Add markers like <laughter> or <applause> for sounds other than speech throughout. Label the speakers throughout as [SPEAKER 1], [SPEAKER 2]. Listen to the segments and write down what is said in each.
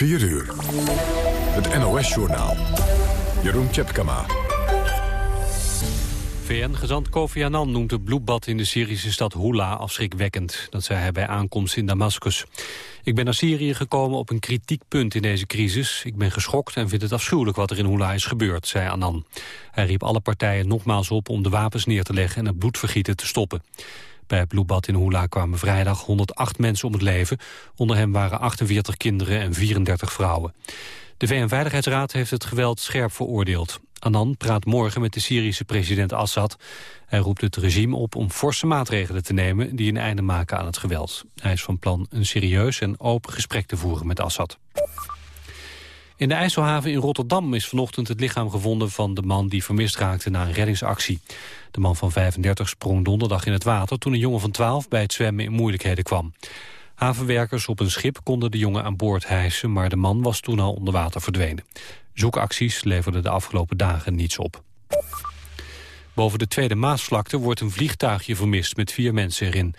[SPEAKER 1] 4 uur. Het NOS-journaal. Jeroen Tjepkama.
[SPEAKER 2] VN-gezant Kofi Annan noemt het bloedbad in de Syrische stad Hula afschrikwekkend. Dat zei hij bij aankomst in Damascus. Ik ben naar Syrië gekomen op een kritiek punt in deze crisis. Ik ben geschokt en vind het afschuwelijk wat er in Hula is gebeurd, zei Annan. Hij riep alle partijen nogmaals op om de wapens neer te leggen en het bloedvergieten te stoppen. Bij het bloedbad in Hula kwamen vrijdag 108 mensen om het leven. Onder hen waren 48 kinderen en 34 vrouwen. De VN-veiligheidsraad heeft het geweld scherp veroordeeld. Annan praat morgen met de Syrische president Assad. Hij roept het regime op om forse maatregelen te nemen... die een einde maken aan het geweld. Hij is van plan een serieus en open gesprek te voeren met Assad. In de IJsselhaven in Rotterdam is vanochtend het lichaam gevonden van de man die vermist raakte na een reddingsactie. De man van 35 sprong donderdag in het water toen een jongen van 12 bij het zwemmen in moeilijkheden kwam. Havenwerkers op een schip konden de jongen aan boord hijsen, maar de man was toen al onder water verdwenen. Zoekacties leverden de afgelopen dagen niets op. Boven de Tweede Maasvlakte wordt een vliegtuigje vermist met vier mensen erin.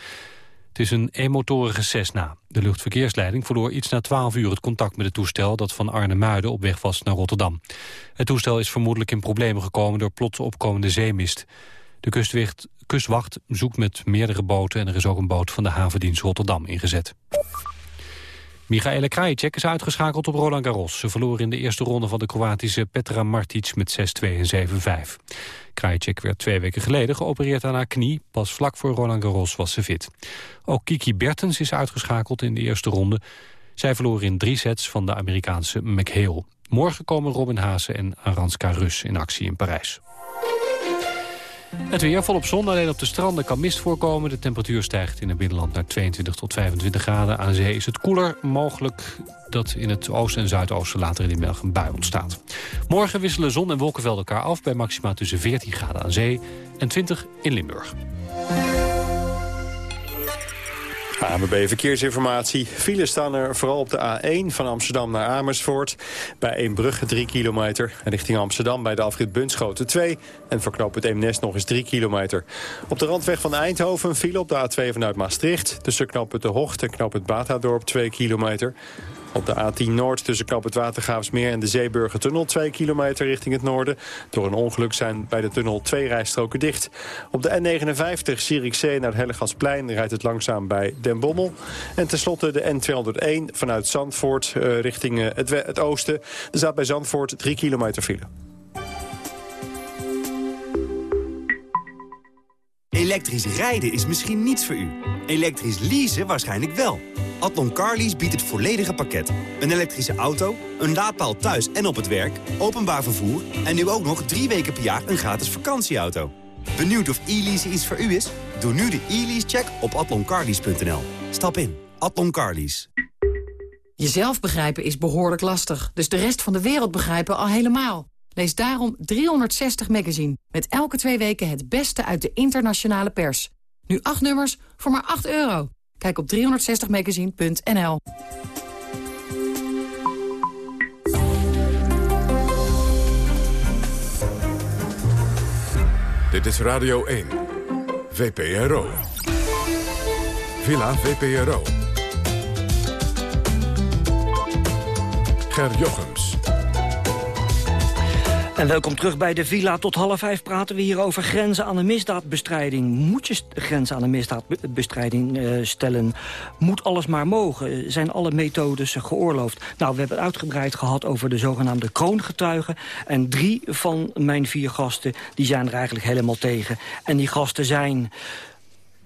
[SPEAKER 2] Het is een eenmotorige Cessna. De luchtverkeersleiding verloor iets na 12 uur het contact met het toestel... dat van Arnhem-Muiden op weg was naar Rotterdam. Het toestel is vermoedelijk in problemen gekomen door plots opkomende zeemist. De kustwacht, zoekt met meerdere boten... en er is ook een boot van de havendienst Rotterdam ingezet. Michaela Krajicek is uitgeschakeld op Roland Garros. Ze verloor in de eerste ronde van de Kroatische Petra Martic met 6-2 en 7-5. Krajicek werd twee weken geleden geopereerd aan haar knie. Pas vlak voor Roland Garros was ze fit. Ook Kiki Bertens is uitgeschakeld in de eerste ronde. Zij verloor in drie sets van de Amerikaanse McHale. Morgen komen Robin Haase en Aranska Rus in actie in Parijs. Het weer volop zon, alleen op de stranden kan mist voorkomen. De temperatuur stijgt in het binnenland naar 22 tot 25 graden. Aan zee is het koeler, mogelijk dat in het oosten en zuidoosten later in de middag een bui ontstaat. Morgen wisselen zon en wolkenvelden elkaar af bij maxima tussen 14 graden aan zee en 20 in Limburg.
[SPEAKER 3] AMB Verkeersinformatie. Files staan er vooral op de A1 van Amsterdam naar Amersfoort. Bij Eembrugge 3 kilometer. En richting Amsterdam bij de afrit Bunschoten 2. En verknoop het Eemnes nog eens 3 kilometer. Op de randweg van Eindhoven file op de A2 vanuit Maastricht. Tussen knoop het De Hocht en knoop het Batadorp 2 kilometer. Op de A10 Noord tussen Knap het Watergraafsmeer en de Zeeburgertunnel 2 kilometer richting het noorden. Door een ongeluk zijn bij de tunnel twee rijstroken dicht. Op de N59 Zierikzee naar het Hellegatsplein rijdt het langzaam bij Den Bommel. En tenslotte de N201 vanuit Zandvoort uh, richting het, het, oosten. Er staat bij Zandvoort 3 kilometer file.
[SPEAKER 4] Elektrisch rijden is misschien niets voor u. Elektrisch leasen waarschijnlijk wel. Adlon Carlease biedt het volledige pakket. Een elektrische auto, een laadpaal thuis en op het werk, openbaar vervoer... en nu ook nog drie weken per jaar een gratis vakantieauto. Benieuwd of e-lease iets voor u is? Doe nu de e-lease-check op atloncarlease.nl. Stap in. Adlon Carlease.
[SPEAKER 5] Jezelf begrijpen is behoorlijk lastig, dus de rest van de wereld begrijpen al helemaal. Lees daarom 360 Magazine, met elke twee weken het beste uit de internationale pers. Nu acht nummers voor maar 8 euro. Kijk op 360magazine.nl.
[SPEAKER 1] Dit is Radio 1. VPRO. Villa VPRO. Ger Jochems.
[SPEAKER 6] En welkom terug bij de Villa. Tot half vijf praten we hier over grenzen aan de misdaadbestrijding. Moet je grenzen aan de misdaadbestrijding uh, stellen? Moet alles maar mogen? Zijn alle methodes geoorloofd? Nou, we hebben het uitgebreid gehad over de zogenaamde kroongetuigen. En drie van mijn vier gasten die zijn er eigenlijk helemaal tegen. En die gasten zijn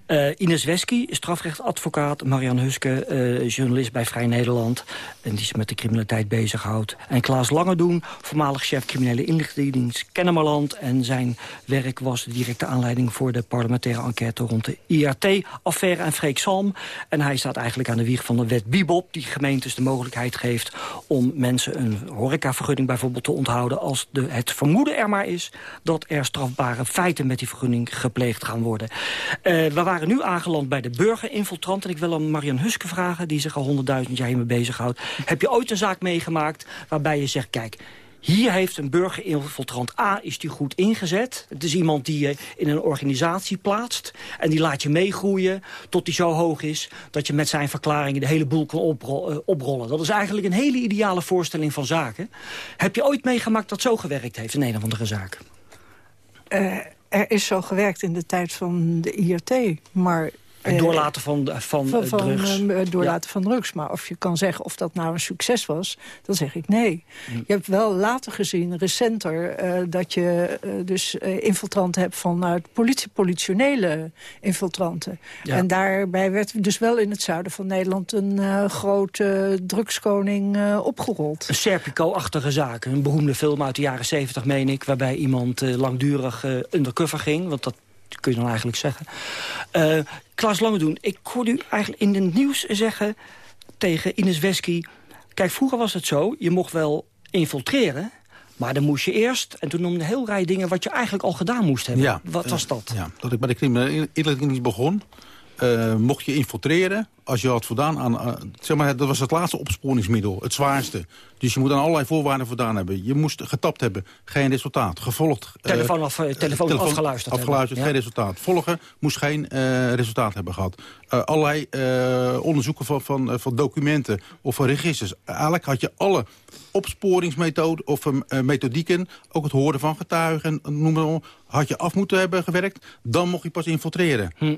[SPEAKER 6] uh, Ines Wesky, strafrechtadvocaat. Marian Huske, uh, journalist bij Vrij Nederland. En die zich met de criminaliteit bezighoudt. En Klaas Langedoen, voormalig chef criminele inlichtingendienst Kennemerland. En zijn werk was de directe aanleiding voor de parlementaire enquête rond de IRT-affaire en Freek Salm. En hij staat eigenlijk aan de wieg van de wet Bibop... die gemeentes de mogelijkheid geeft om mensen een horecavergunning bijvoorbeeld te onthouden... als de, het vermoeden er maar is dat er strafbare feiten met die vergunning gepleegd gaan worden. Waren waren nu aangeland bij de burgerinfiltrant. En ik wil aan Marian Huske vragen, die zich al honderdduizend jaar hiermee bezighoudt. Heb je ooit een zaak meegemaakt waarbij je zegt... kijk, hier heeft een burgerinfiltrant A is die goed ingezet. Het is iemand die je in een organisatie plaatst. En die laat je meegroeien tot die zo hoog is... dat je met zijn verklaringen de hele boel kan eh, oprollen. Dat is eigenlijk een hele ideale voorstelling van zaken. Heb je ooit meegemaakt dat zo gewerkt heeft in een of andere zaak?
[SPEAKER 7] Uh, er is zo gewerkt in de tijd van de IRT. Maar
[SPEAKER 6] het eh, doorlaten van, van, van, van drugs.
[SPEAKER 7] Uh, doorlaten van drugs. Maar of je kan zeggen of dat nou een succes was, dan zeg ik nee. Hm. Je hebt wel later gezien, recenter, uh, dat je uh, dus infiltranten hebt vanuit politie, politionele infiltranten. Ja. En daarbij werd dus wel in het zuiden van Nederland een grote drugskoning opgerold.
[SPEAKER 6] Een Serpico-achtige zaak. Een beroemde film uit de jaren zeventig, meen ik, waarbij iemand langdurig undercover ging. Want dat kun je dan eigenlijk zeggen. Uh, Klaas Langedoen, ik hoorde u eigenlijk in het nieuws zeggen tegen Ines Wesky... kijk, vroeger was het zo, je mocht wel infiltreren... Maar dan moest je eerst, en toen noemde een heel rij dingen... wat je eigenlijk al gedaan moest hebben. Ja, wat was dat?
[SPEAKER 8] Ja, dat ik bij de criminele begon... Uh, mocht je infiltreren, als je had voldaan aan... Uh, zeg maar, dat was het laatste opsporingsmiddel, het zwaarste. Dus je moet aan allerlei voorwaarden voldaan hebben. Je moest getapt hebben, geen resultaat. Gevolgd...
[SPEAKER 6] Uh, telefoon, af, telefoon, telefoon afgeluisterd
[SPEAKER 8] Afgeluisterd, geen resultaat. Volgen moest geen resultaat hebben gehad. allerlei onderzoeken van, van, van documenten of van registers. Eigenlijk had je alle opsporingsmethoden of methodieken... ook het horen van getuigen, noem maar op, had je af moeten hebben gewerkt. Dan mocht je pas infiltreren. Hm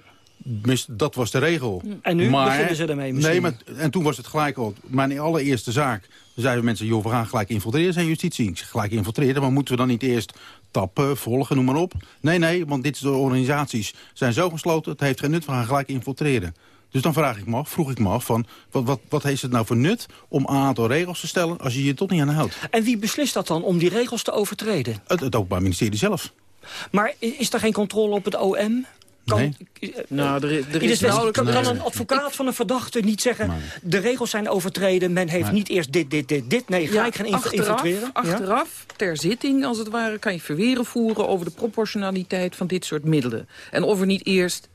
[SPEAKER 8] dat was de regel.
[SPEAKER 6] En nu maar, beginnen ze ermee misschien?
[SPEAKER 8] Nee, maar, en toen was het gelijk al. Mijn allereerste zaak, zeiden mensen... joh, we gaan gelijk infiltreren, zijn justitie. Gelijk infiltreren, maar moeten we dan niet eerst tappen, volgen, noem maar op? Nee, nee, want dit soort organisaties zijn zo gesloten... het heeft geen nut, we gaan gelijk infiltreren. Dus dan vraag ik me af, vroeg ik me af van... Wat, wat, wat heeft het nou voor nut om een aantal regels te stellen... als je je tot niet aan houdt?
[SPEAKER 6] En wie beslist dat dan om die regels te overtreden?
[SPEAKER 8] Het, het Openbaar Ministerie zelf.
[SPEAKER 6] Maar is er geen controle op het OM?
[SPEAKER 8] Kan,
[SPEAKER 6] nou, er, er is kan, kan, een advocaat van een verdachte niet zeggen... de regels zijn overtreden, men heeft niet eerst dit, dit, dit, dit. Nee, ga ik gaan infiltreren.
[SPEAKER 9] Achteraf, ter zitting als het ware, kan je verweren voeren... over de proportionaliteit van dit soort middelen. En of er niet eerst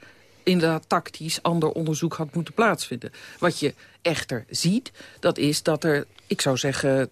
[SPEAKER 9] inderdaad tactisch ander onderzoek had moeten plaatsvinden. Wat je echter ziet, dat is dat er, ik zou zeggen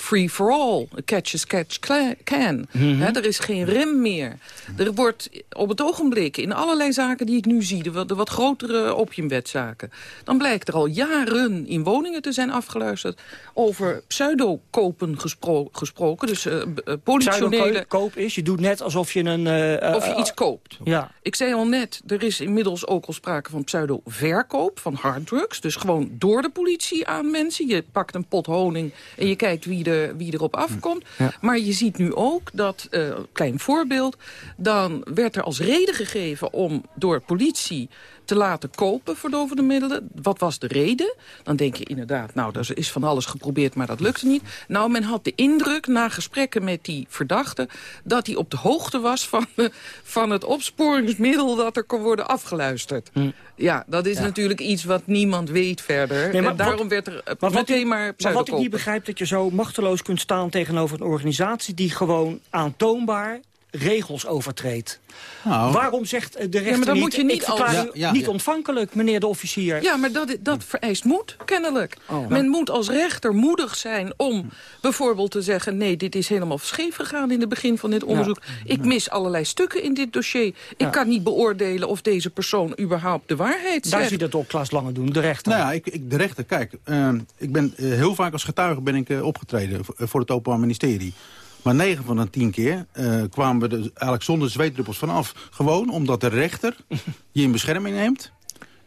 [SPEAKER 9] free for all. Catch as catch can. Mhm. er is geen rem meer. Er wordt op het ogenblik in allerlei zaken die ik nu zie... de, wat, de wat grotere opiumwetzaken... dan blijkt er al jaren in woningen te zijn afgeluisterd... over pseudokopen gespro gesproken. Dus uh, politionele...
[SPEAKER 6] koop is, je doet net alsof je een...
[SPEAKER 9] Uh, of je iets koopt. Ja. Ik zei al net, er is inmiddels ook al sprake van pseudo-verkoop... van harddrugs, dus gewoon door de politie aan mensen. Je pakt een pot honing en je kijkt wie wie erop afkomt. Maar je ziet nu ook dat, uh, klein voorbeeld... dan werd er als reden gegeven om door politie te laten kopen verdovende middelen. Wat was de reden? Dan denk je inderdaad, nou, er is van alles geprobeerd, maar dat lukte niet. Nou, men had de indruk, na gesprekken met die verdachte... dat hij op de hoogte was van, <laughs> van het opsporingsmiddel dat er kon worden afgeluisterd. Hm. Ja, dat is natuurlijk iets wat niemand weet verder. Nee, maar en daarom
[SPEAKER 6] wat,
[SPEAKER 9] werd er
[SPEAKER 6] maar meteen maar Maar wat ik niet begrijp, dat je zo machteloos kunt staan tegenover een organisatie... die gewoon aantoonbaar regels overtreedt. Nou. Waarom zegt de rechter ja, maar dan niet, moet je niet, als, niet ontvankelijk, meneer de officier?
[SPEAKER 9] Ja, maar dat, dat vereist moed, kennelijk. Oh. Men moet als rechter moedig zijn om bijvoorbeeld te zeggen... nee, dit is helemaal scheef gegaan in het begin van dit onderzoek. Ik mis allerlei stukken in dit dossier. Ik kan niet beoordelen of deze persoon überhaupt de waarheid zegt.
[SPEAKER 6] Daar zie je dat ook Klaas Lange doen, de rechter.
[SPEAKER 8] Nou ja, ik, ik de rechter, kijk, uh, ik ben uh, heel vaak als getuige ben ik uh, opgetreden voor het Openbaar Ministerie. Maar 9 van de 10 keer uh, kwamen we er eigenlijk zonder zweetdruppels vanaf. Gewoon omdat de rechter <laughs> je in bescherming neemt.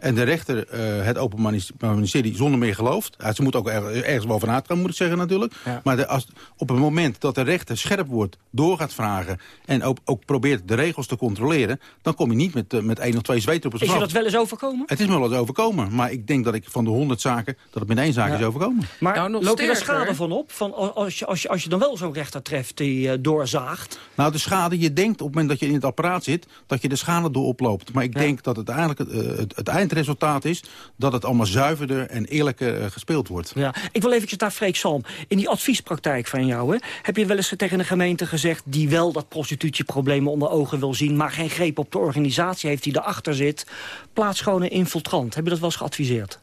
[SPEAKER 8] En de rechter uh, het Openbaar Ministerie zonder meer gelooft. ze moet ook ergens bovenuit gaan, moet ik zeggen natuurlijk. Maar de, als, op het moment dat de rechter scherp wordt, door gaat vragen... en ook, ook probeert de regels te controleren... dan kom je niet met, uh, met één of twee zweetdruppels
[SPEAKER 6] Is je dat wel eens overkomen?
[SPEAKER 8] Het is me wel eens overkomen. Maar ik denk dat ik van de honderd zaken... dat het met één zaak is overkomen.
[SPEAKER 6] Maar nou, loop je er schade van op? Van als, je, als, je, als je dan wel zo'n rechter treft die uh, doorzaagt?
[SPEAKER 8] Nou, de schade, je denkt op het moment dat je in het apparaat zit... dat je de schade door oploopt. Maar ik denk dat het eigenlijk het, het, het eind resultaat is... dat het allemaal zuiverder en eerlijker uh, gespeeld wordt.
[SPEAKER 6] Ja. Ik wil eventjes naar Freek Salm. In die adviespraktijk van jou, hè, heb je wel eens tegen een gemeente gezegd... die wel dat prostitutieprobleem onder ogen wil zien... maar geen greep op de organisatie heeft die erachter zit... plaats gewoon een infiltrant. Heb je dat wel eens geadviseerd?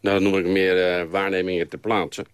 [SPEAKER 10] Nou, dan noem ik meer uh, waarnemingen te plaatsen.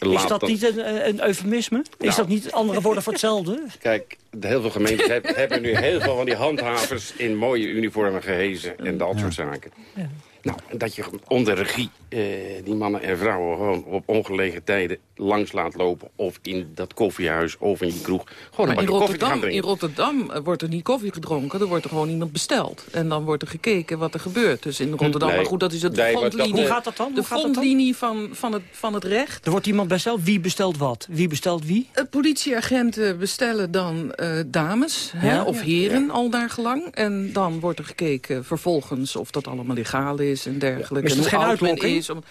[SPEAKER 6] Is dat, niet een, een eufemisme? Is nou. dat niet andere woorden voor hetzelfde? <laughs>
[SPEAKER 10] Kijk, heel veel gemeentes hebben nu heel veel van die handhavers... in mooie uniformen gehezen en dat soort zaken. Ja. Nou, dat je onder regie eh, die mannen en vrouwen gewoon op ongelegen tijden langs laat lopen. Of in dat koffiehuis of in die kroeg. Gewoon
[SPEAKER 9] maar in Rotterdam, in Rotterdam wordt er niet koffie gedronken. Er wordt er gewoon iemand besteld. En dan wordt er gekeken wat er gebeurt. Dus in Rotterdam, maar goed, dat is het nee, frontlinie.
[SPEAKER 6] Hoe gaat dat dan?
[SPEAKER 9] de frontlinie van, van, het, van het recht.
[SPEAKER 6] Er wordt iemand besteld. Wie bestelt wat? Wie bestelt wie?
[SPEAKER 9] Uh, politieagenten bestellen dan uh, dames hè, of heren al daar gelang. En dan wordt er gekeken vervolgens of dat allemaal legaal is en dergelijke.
[SPEAKER 6] Is
[SPEAKER 9] het
[SPEAKER 6] geen uitlokking? Is om,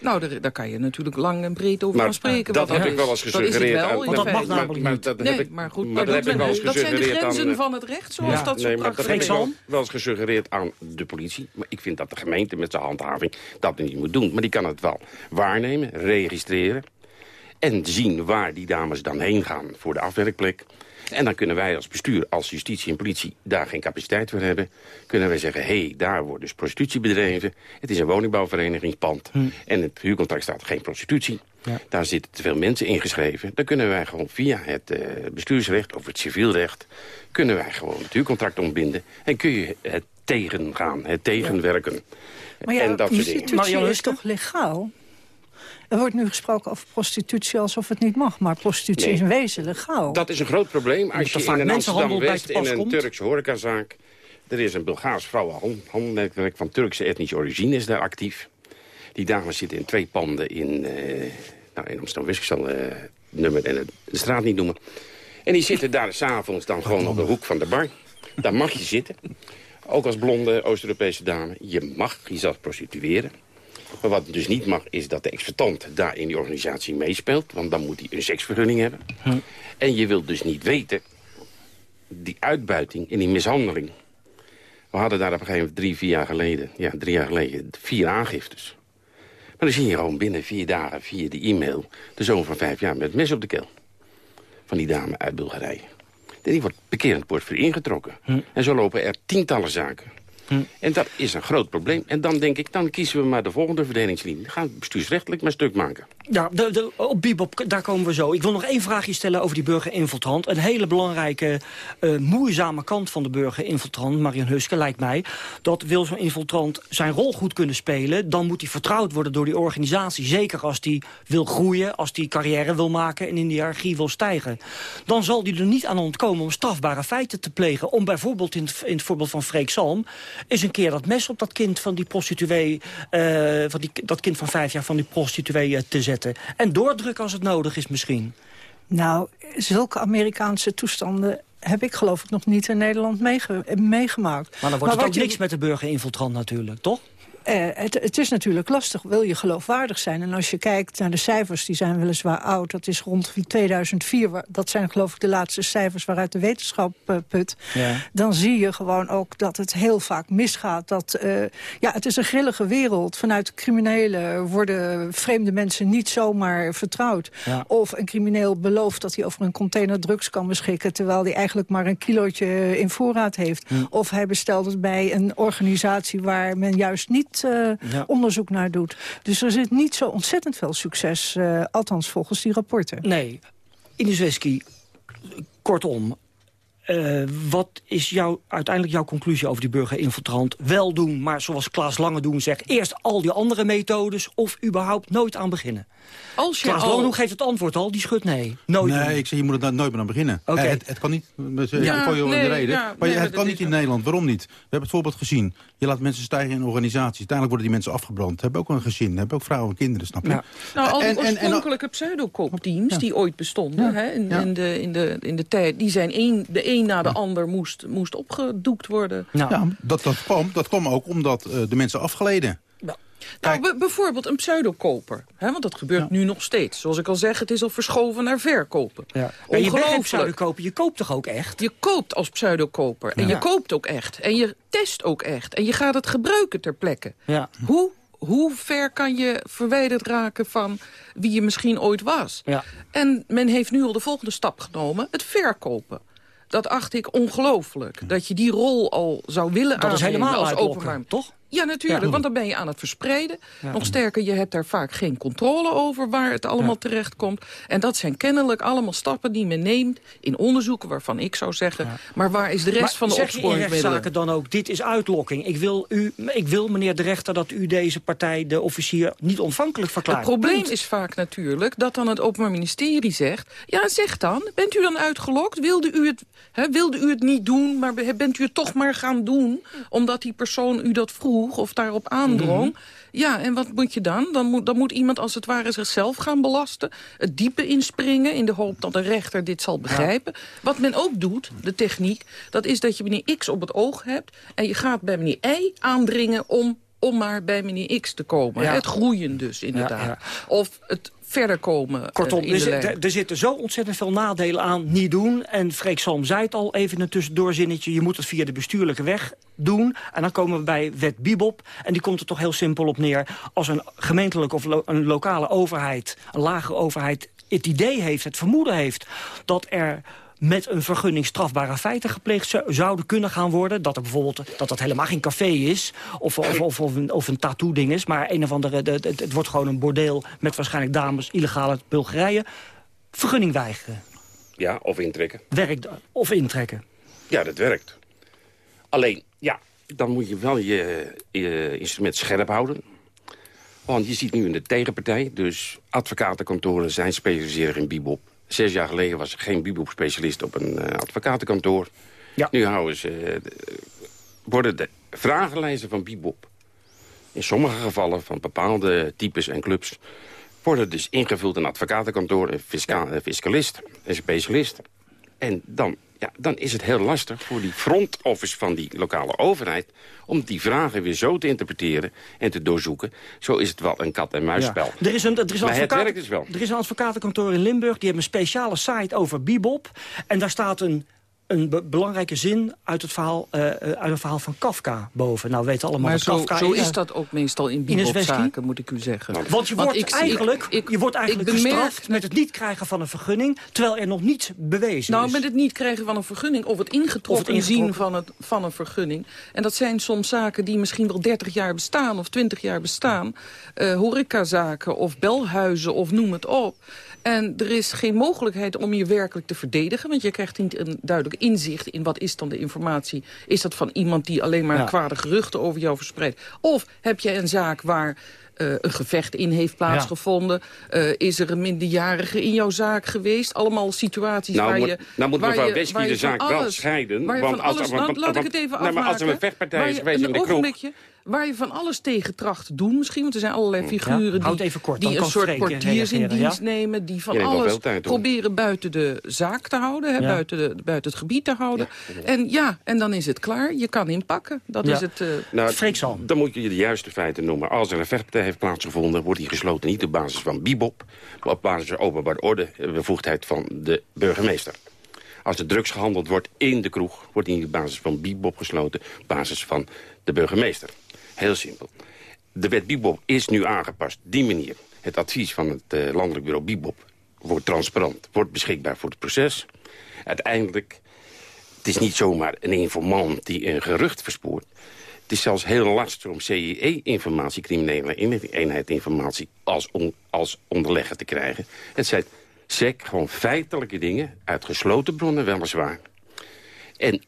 [SPEAKER 9] nou, daar, daar, kan je natuurlijk lang en breed over gaan spreken.
[SPEAKER 10] Dat heb ik wel eens gesuggereerd.
[SPEAKER 9] Dat want
[SPEAKER 6] dat mag namelijk
[SPEAKER 9] maar,
[SPEAKER 6] dat
[SPEAKER 9] nee, maar goed, maar dat, dat zijn de grenzen van het recht, zoals ja. dat zo
[SPEAKER 10] nee,
[SPEAKER 9] maar dat
[SPEAKER 10] heb ik wel, wel eens gesuggereerd aan de politie. Maar ik vind dat de gemeente met zijn handhaving dat niet moet doen. Maar die kan het wel waarnemen, registreren... en zien waar die dames dan heen gaan voor de afwerkplek. En dan kunnen wij als bestuur, als justitie en politie daar geen capaciteit voor hebben... kunnen wij zeggen, hé, hey, daar wordt dus prostitutie bedreven. Het is een woningbouwverenigingspand. Hm. En het huurcontract staat geen prostitutie. Ja. Daar zitten te veel mensen ingeschreven. Dan kunnen wij gewoon via het uh, bestuursrecht of het civielrecht... kunnen wij gewoon het huurcontract ontbinden. En kun je het tegengaan, het tegenwerken.
[SPEAKER 7] Maar ja, en dat prostitutie is toch legaal? Er wordt nu gesproken over prostitutie alsof het niet mag. Maar prostitutie nee. is in wezen legaal.
[SPEAKER 10] Dat is een groot probleem. Als je in een Amsterdam-West in een Turkse horecazaak... Er is een Bulgaars vrouwenhandel van Turkse etnische origine is daar actief. Die dames zitten in twee panden in, uh, nou, in Amsterdam-West. Ik zal uh, het nummer en de straat niet noemen. En die zitten daar s'avonds dan gewoon op de hoek van de bar. Daar mag je zitten. Ook als blonde Oost-Europese dame. Je mag jezelf prostitueren. Maar wat dus niet mag, is dat de exploitant daar in die organisatie meespeelt. Want dan moet hij een seksvergunning hebben. Hm. En je wilt dus niet weten, die uitbuiting en die mishandeling. We hadden daar op een gegeven moment drie, vier jaar geleden... ja, drie jaar geleden, vier aangiftes. Maar dan zie je gewoon binnen vier dagen via die e-mail... de zoon van vijf jaar met mes op de keel. Van die dame uit Bulgarije. En die wordt bekerend wordt voor ingetrokken. Hm. En zo lopen er tientallen zaken. Hm. En dat is een groot probleem. En dan denk ik, dan kiezen we maar de volgende verdelingslinie. Dan gaan we bestuursrechtelijk maar stuk maken.
[SPEAKER 6] Ja, de, de, op Bibop, daar komen we zo. Ik wil nog één vraagje stellen over die burgerinfiltrant. Een hele belangrijke, uh, moeizame kant van de burgerinfiltrant, Marion Huske, lijkt mij... dat wil zo'n infiltrant zijn rol goed kunnen spelen... dan moet hij vertrouwd worden door die organisatie. Zeker als hij wil groeien, als hij carrière wil maken... en in de hiërarchie wil stijgen. Dan zal hij er niet aan ontkomen om strafbare feiten te plegen. Om bijvoorbeeld in het, in het voorbeeld van Freek Salm... is een keer dat mes op dat kind van die prostituee... Uh, van die, dat kind van vijf jaar van die prostituee uh, te zetten. En doordrukken als het nodig is misschien.
[SPEAKER 7] Nou, zulke Amerikaanse toestanden heb ik geloof ik nog niet in Nederland meegemaakt.
[SPEAKER 6] Maar dan wordt maar het ook niks met de burgerinfiltrant natuurlijk, toch?
[SPEAKER 7] Eh, het, het, is natuurlijk lastig, wil je geloofwaardig zijn. En als je kijkt naar de cijfers, die zijn weliswaar oud. Dat is rond 2004, dat zijn geloof ik de laatste cijfers waaruit de wetenschap uh, put. Ja. Dan zie je gewoon ook dat het heel vaak misgaat. Dat, uh, ja, het is een grillige wereld. Vanuit criminelen worden vreemde mensen niet zomaar vertrouwd. Ja. Of een crimineel belooft dat hij over een container drugs kan beschikken... terwijl hij eigenlijk maar een kilootje in voorraad heeft. Hm. Of hij bestelt het bij een organisatie waar men juist niet uh, onderzoek naar doet. Dus er zit niet zo ontzettend veel succes, uh, althans volgens die rapporten.
[SPEAKER 6] Nee. Ines kortom, uh, wat is jouw, uiteindelijk jouw conclusie over die burgerinfiltrant? Wel doen, maar zoals Klaas Lange doen zegt... eerst al die andere methodes of überhaupt nooit aan beginnen. Als je Klaas al... Lange geeft het antwoord al, die schudt nee. Nooit
[SPEAKER 8] nee, ik zeg je moet er nooit meer aan beginnen. Okay. het, het, kan niet, ja, voor je nee, de reden. Ja, maar nee, het kan niet in Nederland. Waarom niet? We hebben het voorbeeld gezien. Je laat mensen stijgen in organisaties. Uiteindelijk worden die mensen afgebrand. Hebben ook een gezin, hebben ook vrouwen en kinderen, snap je? Ja.
[SPEAKER 9] Nou, al die en, oorspronkelijke pseudokoopteams die ooit bestonden hè, in, in, de, in, de, in de tijd... die zijn één, de een na de ander moest, moest opgedoekt worden.
[SPEAKER 8] Ja, dat, dat, kwam, dat kwam ook omdat uh, de mensen afgeleden.
[SPEAKER 9] Nou, bijvoorbeeld een pseudokoper. Hè, want dat gebeurt nu nog steeds. Zoals ik al zeg, het is al verschoven naar verkopen.
[SPEAKER 6] Ja. je bent pseudokoper, je koopt toch ook echt?
[SPEAKER 9] Je koopt als pseudokoper. En je koopt ook echt. En je test ook echt. En je gaat het gebruiken ter plekke. Ja. Hoe hoe ver kan je verwijderd raken van wie je misschien ooit was? Ja. En men heeft nu al de volgende stap genomen, het verkopen. Dat acht ik ongelooflijk. Dat je die rol al zou willen
[SPEAKER 6] dat
[SPEAKER 9] is
[SPEAKER 6] helemaal als openbaar. toch?
[SPEAKER 9] Ja, natuurlijk, want dan ben je aan het verspreiden. Nog sterker, je hebt daar vaak geen controle over waar het allemaal terecht komt. En dat zijn kennelijk allemaal stappen die men neemt in onderzoeken waarvan ik zou zeggen... maar waar is de rest van de opsporingsmiddelen?
[SPEAKER 6] zaken dan ook, dit is uitlokking. Ik wil, u, ik wil, meneer de rechter, dat u deze partij, de officier, niet ontvankelijk verklaart.
[SPEAKER 9] Het probleem is vaak natuurlijk dat dan het Openbaar Ministerie zegt... ja, zeg dan, bent u dan uitgelokt? Wilde u het, he, wilde u het niet doen, maar bent u het toch maar gaan doen... omdat die persoon u dat vroeg of daarop aandrong... Mhm. Ja, en wat moet je dan? Dan moet, dan moet iemand als het ware zichzelf gaan belasten. Het diepe inspringen in de hoop dat de rechter dit zal begrijpen. Wat men ook doet, de techniek, dat is dat je meneer X op het oog hebt... en je gaat bij meneer Y aandringen om om maar bij meneer X te komen. Het groeien dus, inderdaad. Of het verder komen eh,
[SPEAKER 6] Kortom,
[SPEAKER 9] er,
[SPEAKER 6] er, zitten zo ontzettend veel nadelen aan niet doen. En Freek Salm zei het al, even een tussendoorzinnetje... je moet het via de bestuurlijke weg doen. En dan komen we bij wet Bibop. En die komt er toch heel simpel op neer. Als een gemeentelijke of een lokale overheid, een lagere overheid... het idee heeft, het vermoeden heeft... dat er met een vergunning strafbare feiten gepleegd zouden kunnen gaan worden. Dat er bijvoorbeeld dat dat helemaal geen café is of, of, of, of een, of een tattoo-ding is. Maar een of andere, de, het wordt gewoon een bordeel met waarschijnlijk dames, illegale Bulgarijen. Vergunning weigeren.
[SPEAKER 10] Ja, of intrekken.
[SPEAKER 6] Werkt, of intrekken.
[SPEAKER 10] Ja, dat werkt. Alleen, ja, dan moet je wel je, je instrument scherp houden. Want je ziet nu in de tegenpartij, dus advocatenkantoren zijn specialiseren in bibop. Zes jaar geleden was er geen bibelspecialist op een uh, advocatenkantoor. Ja. Nu houden ze, uh, worden de vragenlijsten van bibop... in sommige gevallen van bepaalde types en clubs... worden dus ingevuld in advocatenkantoor, een fiscalist, een specialist. En dan ja, dan is het heel lastig voor die front office van die lokale overheid... om die vragen weer zo te interpreteren en te doorzoeken. Zo is het wel een kat-en-muisspel.
[SPEAKER 6] Ja. Er is een, er is
[SPEAKER 10] advocaat, dus wel.
[SPEAKER 6] Er is een advocatenkantoor in Limburg, die hebben een speciale site over bibop. En daar staat een een belangrijke zin uit het, verhaal, uh, uit het verhaal van Kafka boven. Nou, we weten allemaal
[SPEAKER 9] maar
[SPEAKER 6] zo,
[SPEAKER 9] Kafka zo is dat ook meestal in bibelzaken, moet ik u zeggen.
[SPEAKER 6] Want je wordt, ik, eigenlijk, ik, je wordt eigenlijk gestraft met het niet krijgen van een vergunning... terwijl er nog niet bewezen
[SPEAKER 9] nou,
[SPEAKER 6] is.
[SPEAKER 9] Nou, met het niet krijgen van een vergunning... of het ingetrokken, zien van, het, van een vergunning. En dat zijn soms zaken die misschien wel 30 jaar bestaan... of 20 jaar bestaan. Uh, horecazaken of belhuizen of noem het op... En er is geen mogelijkheid om je werkelijk te verdedigen. Want je krijgt niet een duidelijk inzicht in wat is dan de informatie. Is dat van iemand die alleen maar ja. kwade geruchten over jou verspreidt? Of heb je een zaak waar uh, een gevecht in heeft plaatsgevonden. Ja. Uh, is er een minderjarige in jouw zaak geweest? Allemaal situaties
[SPEAKER 10] nou,
[SPEAKER 9] waar
[SPEAKER 10] moet,
[SPEAKER 9] je...
[SPEAKER 10] Nou moet mevrouw Wesky de zaak alles, wel scheiden.
[SPEAKER 9] Want als, alles, want, laat ik het even afmaken.
[SPEAKER 10] Nee, maar als er een vechtpartij is geweest in de kroeg
[SPEAKER 9] waar je van alles tegen tracht te doen misschien. Want er zijn allerlei figuren ja, die,
[SPEAKER 6] kort,
[SPEAKER 9] die een soort portiers in dienst nemen... die van alles proberen buiten de zaak te houden, hè, buiten, de, buiten het gebied te houden. En ja, en dan is het klaar. Je kan inpakken. Dat is het... Uh,
[SPEAKER 10] nou, dan moet je de juiste feiten noemen. Als er een vechtpartij heeft plaatsgevonden... wordt die gesloten niet op basis van bibop... maar op basis van openbare orde, bevoegdheid van de burgemeester. Als er drugs gehandeld wordt in de kroeg... wordt die niet op basis van bibop gesloten... op basis van de burgemeester. Heel simpel. De wet Bibop is nu aangepast. Die manier. Het advies van het uh, landelijk bureau Bibop wordt transparant. Wordt beschikbaar voor het proces. Uiteindelijk, het is niet zomaar een informant die een gerucht verspoort. Het is zelfs heel lastig om CIE-informatie, criminele eenheid-informatie, als, als onderlegger te krijgen. Het zijn SEC gewoon feitelijke dingen uit gesloten bronnen weliswaar. En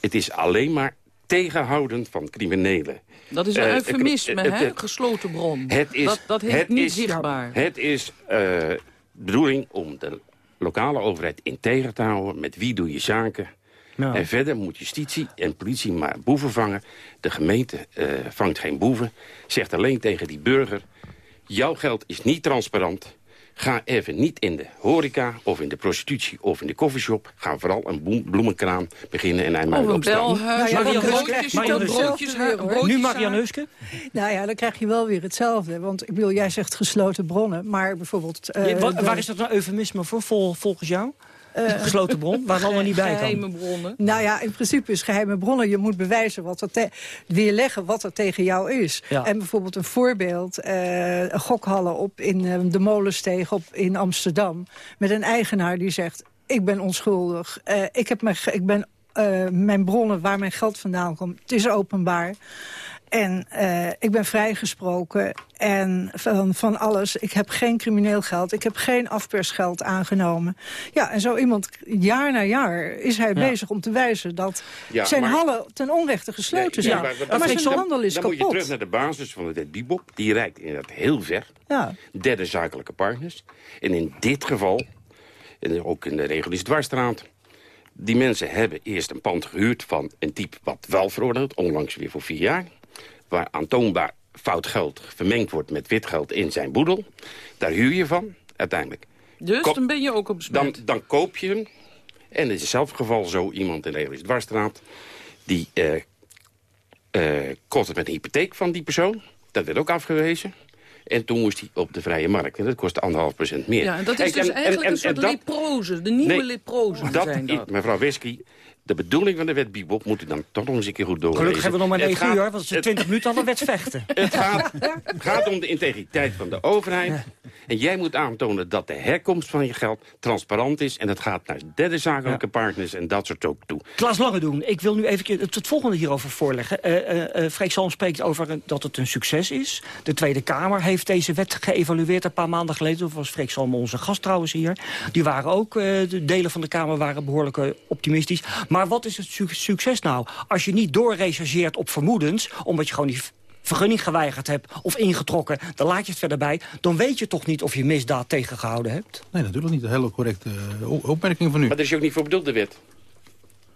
[SPEAKER 10] het is alleen maar tegenhouden van criminelen.
[SPEAKER 9] Dat is een uh, eufemisme, hè? Gesloten bron.
[SPEAKER 10] Het is,
[SPEAKER 9] dat, dat
[SPEAKER 10] het
[SPEAKER 9] niet
[SPEAKER 10] is,
[SPEAKER 9] zichtbaar.
[SPEAKER 10] Het is de uh, bedoeling om de lokale overheid integer te houden. Met wie doe je zaken? Nou. En verder moet justitie en politie maar boeven vangen. De gemeente uh, vangt geen boeven. Zegt alleen tegen die burger... jouw geld is niet transparant. Ga even niet in de horeca of in de prostitutie of in de koffieshop. Ga vooral een bloemenkraan beginnen en hij
[SPEAKER 9] Of een belhuis, ja, ja, broodjes, broodjes, broodjes,
[SPEAKER 6] Nu Marianne Heuske?
[SPEAKER 7] Nou ja, dan krijg je wel weer hetzelfde. Want ik bedoel, jij zegt gesloten bronnen, maar bijvoorbeeld...
[SPEAKER 6] Uh, ja, waar, waar is dat nou eufemisme voor, vol, volgens jou? Uh, gesloten bron, waar <laughs> allemaal niet bij kan.
[SPEAKER 9] Geheime bronnen.
[SPEAKER 7] Nou ja, in principe is geheime bronnen. Je moet bewijzen wat er weerleggen wat er tegen jou is. Ja. En bijvoorbeeld een voorbeeld, uh, gokhallen op in uh, de Molensteeg op, in Amsterdam. Met een eigenaar die zegt, ik ben onschuldig. ik, heb mijn, ik ben mijn bronnen waar mijn geld vandaan komt, het is openbaar. En uh, ik ben vrijgesproken en van, van alles. Ik heb geen crimineel geld. Ik heb geen afpersgeld aangenomen. Ja, en zo iemand, jaar na jaar, is hij bezig om te wijzen... dat ja, zijn hallen ten onrechte gesloten zijn. maar, maar, maar zijn handel is
[SPEAKER 10] dan
[SPEAKER 7] kapot.
[SPEAKER 10] Dan moet je terug naar de basis van het Bibop. Die reikt inderdaad heel ver. Ja. Derde zakelijke partners. En in dit geval, en ook in de regel is het dwarsstraat... Die mensen hebben eerst een pand gehuurd van een type wat wel veroordeeld, onlangs weer voor vier jaar waar aantoonbaar fout geld vermengd wordt met wit geld in zijn boedel. Daar huur je van, uiteindelijk.
[SPEAKER 9] Dus dan ben je ook op
[SPEAKER 10] dan, dan koop je hem. En het is zelf geval zo, iemand in de Eeuwse Dwarsstraat... die uh, uh, kocht het met een hypotheek van die persoon. Dat werd ook afgewezen. En toen moest hij op de vrije markt. En dat kostte anderhalf procent meer.
[SPEAKER 9] Ja, dat is dus eigenlijk een soort leproze. De nieuwe nee, leproze zijn dat.
[SPEAKER 10] Mevrouw Wesky, de bedoeling van de wet Bibop moet u dan toch nog eens een keer goed doorlezen.
[SPEAKER 6] Gelukkig hebben we nog maar 9 uur, want ze 20 minuten al een wet vechten. <laughs>
[SPEAKER 10] Het gaat, gaat om de integriteit van de overheid. En jij moet aantonen dat de herkomst van je geld transparant is. En het gaat naar derde zakelijke partners en dat soort ook toe.
[SPEAKER 6] Klaas doen. ik wil nu even het, het volgende hierover voorleggen. Uh, uh, Freek Salm spreekt over dat het een succes is. De Tweede Kamer heeft deze wet geëvalueerd een paar maanden geleden. Toen was Freek Salm onze gast trouwens hier. Die waren ook, de delen van de Kamer waren behoorlijk optimistisch. Maar wat is het succes nou? Als je niet doorrechercheert op vermoedens... omdat je gewoon die vergunning geweigerd hebt of ingetrokken... dan laat je het verder bij. Dan weet je toch niet of je misdaad tegengehouden hebt?
[SPEAKER 8] Nee, natuurlijk niet. Een hele correcte uh, opmerking van u.
[SPEAKER 10] Maar dat is ook niet voor bedoeld, de wet.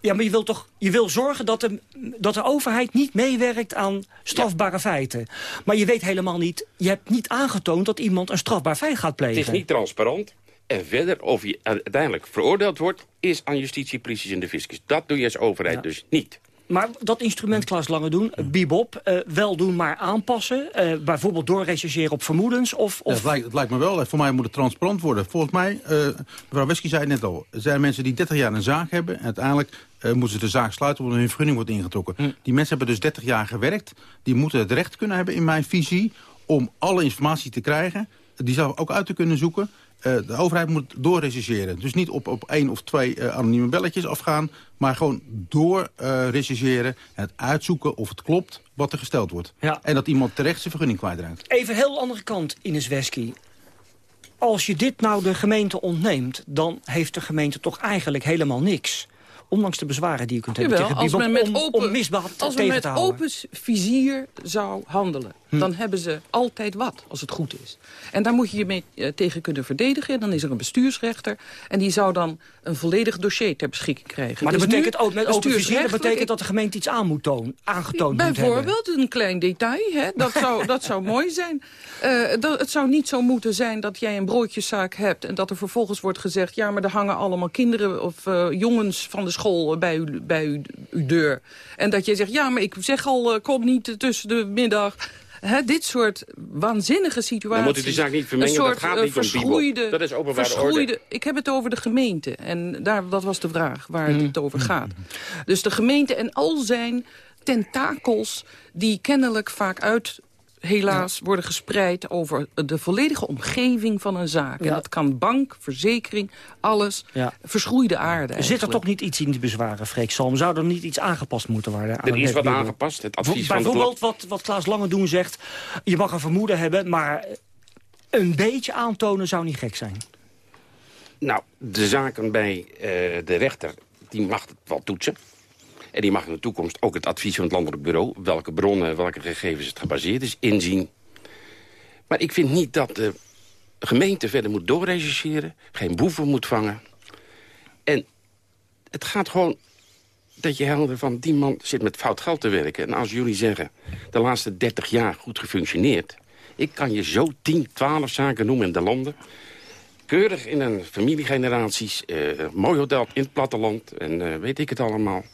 [SPEAKER 6] Ja, maar je wil toch je wil zorgen dat de, dat de overheid niet meewerkt aan strafbare feiten. Maar je weet helemaal niet, je hebt niet aangetoond dat iemand een strafbaar feit gaat plegen.
[SPEAKER 10] Het is niet transparant. En verder, of je uiteindelijk veroordeeld wordt... is aan justitie, politie en de fiscus. Dat doe je als overheid dus niet.
[SPEAKER 6] Maar dat instrument, Klaas Lange doen, bibop, uh, wel doen maar aanpassen. Uh, bijvoorbeeld doorrechercheren op vermoedens. Of, of...
[SPEAKER 8] het, lijkt, het, lijkt, me wel, voor mij moet het transparant worden. Volgens mij, uh, mevrouw Wesky zei het net al... er zijn mensen die 30 jaar een zaak hebben... en uiteindelijk moeten ze de zaak sluiten omdat hun vergunning wordt ingetrokken. Hm. Die mensen hebben dus 30 jaar gewerkt. Die moeten het recht kunnen hebben in mijn visie... om alle informatie te krijgen, die zelf ook uit te kunnen zoeken... Eh, de overheid moet doorrechercheren. Dus niet op, op één of twee uh, anonieme belletjes afgaan... maar gewoon doorrechercheren uh, en het uitzoeken of het klopt wat er gesteld wordt. Ja. En dat iemand terecht zijn vergunning kwijtraakt.
[SPEAKER 6] Even heel andere kant, Ines Wesky. Als je dit nou de gemeente ontneemt... dan heeft de gemeente toch eigenlijk helemaal niks ondanks de bezwaren die je kunt hebben tegen
[SPEAKER 9] als men met
[SPEAKER 6] om,
[SPEAKER 9] open,
[SPEAKER 6] om
[SPEAKER 9] Als
[SPEAKER 6] men
[SPEAKER 9] met open vizier zou handelen. Dan hebben ze altijd wat, als het goed is. En daar moet je je mee uh, tegen kunnen verdedigen. Dan is er een bestuursrechter en die zou dan een volledig dossier ter beschikking krijgen.
[SPEAKER 6] Maar dat dus betekent ook met open vizier, dat betekent dat de gemeente iets aan moet tonen, aangetoond
[SPEAKER 9] moet hebben. Bijvoorbeeld een klein detail, hè? Dat, zou, <laughs> dat zou mooi zijn. Uh, dat, het zou niet zo moeten zijn dat jij een broodjeszaak hebt... en dat er vervolgens wordt gezegd... ja, maar er hangen allemaal kinderen of uh, jongens van de school bij, u, bij u, uw deur. En dat je zegt, ja, maar ik zeg al, kom niet tussen de middag... He, dit soort waanzinnige situaties. Dan
[SPEAKER 10] moet u de zaak niet vermengen, soort, dat gaat niet om Dat is openbare orde.
[SPEAKER 9] Ik heb het over de gemeente. En daar, dat was de vraag waar het mm. over gaat. Dus de gemeente en al zijn tentakels die kennelijk vaak uit helaas worden gespreid over de volledige omgeving van een zaak. En dat kan bank, verzekering, alles. Ja. Verschroeide aarde eigenlijk.
[SPEAKER 6] Zit er toch niet iets in die bezwaren, Freek Salm? Zou er niet iets aangepast moeten worden?
[SPEAKER 10] Er is wat aangepast, het advies
[SPEAKER 6] van Bijvoorbeeld wat, wat Klaas Lange doen zegt... je mag een vermoeden hebben, maar een beetje aantonen zou niet gek zijn.
[SPEAKER 10] Nou, de zaken bij uh, de rechter, die mag het wel toetsen. En die mag in de toekomst ook het advies van het landelijk bureau... welke bronnen, welke gegevens het gebaseerd is, inzien. Maar ik vind niet dat de gemeente verder moet doorrechercheren... geen boeven moet vangen. En het gaat gewoon dat je helder van... die man zit met fout geld te werken. En als jullie zeggen, de laatste 30 jaar goed gefunctioneerd... ik kan je zo 10, 12 zaken noemen in de landen keurig in een familiegeneraties, uh, mooi hotel in het platteland en uh, weet ik het allemaal.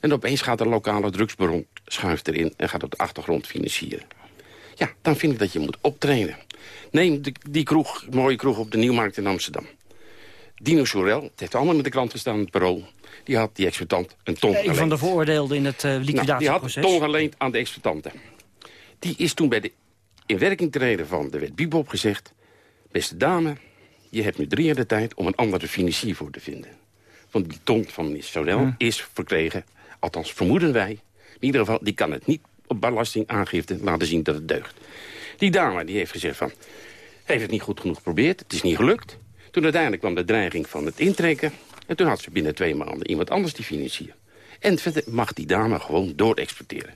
[SPEAKER 10] En opeens gaat een lokale drugsbaron schuift erin en gaat op de achtergrond financieren. Ja, dan vind ik dat je moet optreden. Neem die kroeg, mooie kroeg op de Nieuwmarkt in Amsterdam. Dino Sorel, het heeft allemaal met de krant gestaan, het parool. Die had die exploitant een ton
[SPEAKER 6] Een van de veroordeelden in het uh, liquidatieproces.
[SPEAKER 10] Nou, die had een ton geleend aan de exploitanten. Die is toen bij de inwerking treden van de wet Bibop gezegd... beste dame, je hebt nu drie jaar de tijd om een andere financier voor te vinden. Want die ton van minister Sorel is verkregen Althans, vermoeden wij. In ieder geval, die kan het niet op belastingaangifte laten zien dat het deugt. Die dame die heeft gezegd van, heeft het niet goed genoeg geprobeerd, het is niet gelukt. Toen uiteindelijk kwam de dreiging van het intrekken. En toen had ze binnen twee maanden iemand anders die financieren. En verder mag die dame gewoon doorexporteren.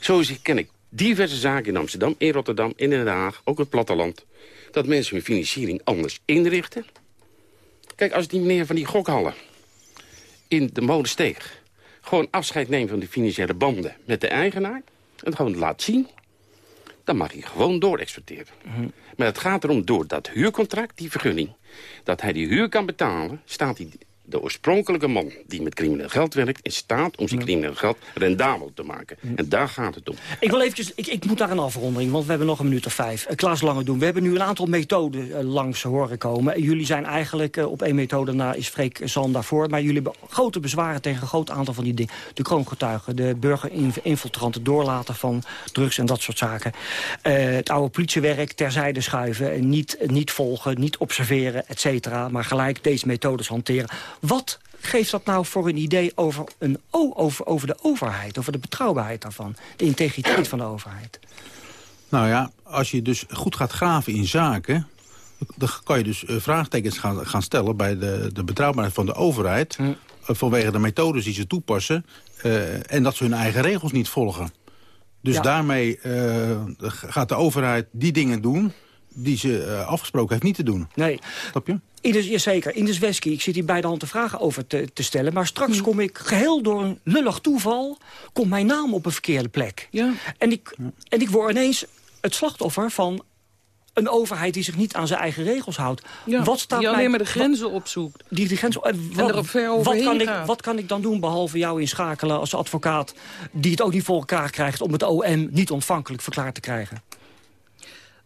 [SPEAKER 10] Zo ken ik diverse zaken in Amsterdam, in Rotterdam, in Den Haag, ook het platteland. Dat mensen hun financiering anders inrichten. Kijk, als die meneer van die gokhallen in de molensteeg... gewoon afscheid neemt van de financiële banden met de eigenaar... en gewoon laat zien, dan mag hij gewoon doorexporteren. Mm Maar het gaat erom, door dat huurcontract, die vergunning... dat hij die huur kan betalen, staat hij de oorspronkelijke man die met crimineel geld werkt... in staat om zijn crimineel geld rendabel te maken. En daar gaat het om.
[SPEAKER 6] Ik, wil eventjes, ik, ik moet daar een afronding, want we hebben nog een minuut of vijf. Uh, Klaas Lange doen. We hebben nu een aantal methoden uh, langs horen komen. jullie zijn eigenlijk uh, op één methode na is Freek Zalm daarvoor. Maar jullie hebben grote bezwaren tegen een groot aantal van die dingen. De kroongetuigen, de burgerinfiltranten, doorlaten van drugs en dat soort zaken. het oude politiewerk terzijde schuiven, niet, niet volgen, niet observeren, et cetera. Maar gelijk deze methodes hanteren. Wat geeft dat nou voor een idee over, een, over, over de overheid? Over de betrouwbaarheid daarvan? De integriteit van de overheid?
[SPEAKER 8] Nou ja, als je dus goed gaat graven in zaken... dan kan je dus eh, vraagtekens gaan, gaan stellen bij de, de betrouwbaarheid van de overheid... Hm. Eh, vanwege de methodes die ze toepassen... Uh, en dat ze hun eigen regels niet volgen. Dus daarmee gaat de overheid die dingen doen die ze afgesproken heeft niet te doen.
[SPEAKER 6] Nee.
[SPEAKER 8] Snap je?
[SPEAKER 6] Ieders, zeker, Indus Wesky, ik zit hier bij de hand te vragen over te, te stellen... maar straks hmm. kom ik geheel door een lullig toeval... komt mijn naam op een verkeerde plek.
[SPEAKER 9] Ja.
[SPEAKER 6] En, ik, en ik word ineens het slachtoffer van een overheid die zich niet aan zijn eigen regels houdt.
[SPEAKER 9] Ja, wat staat die alleen maar de grenzen opzoekt.
[SPEAKER 6] Die, die grenzen, wat, en er ver wat, kan ik, wat kan ik dan doen behalve jou inschakelen als advocaat... die het ook niet voor elkaar krijgt om het OM niet ontvankelijk verklaard te krijgen?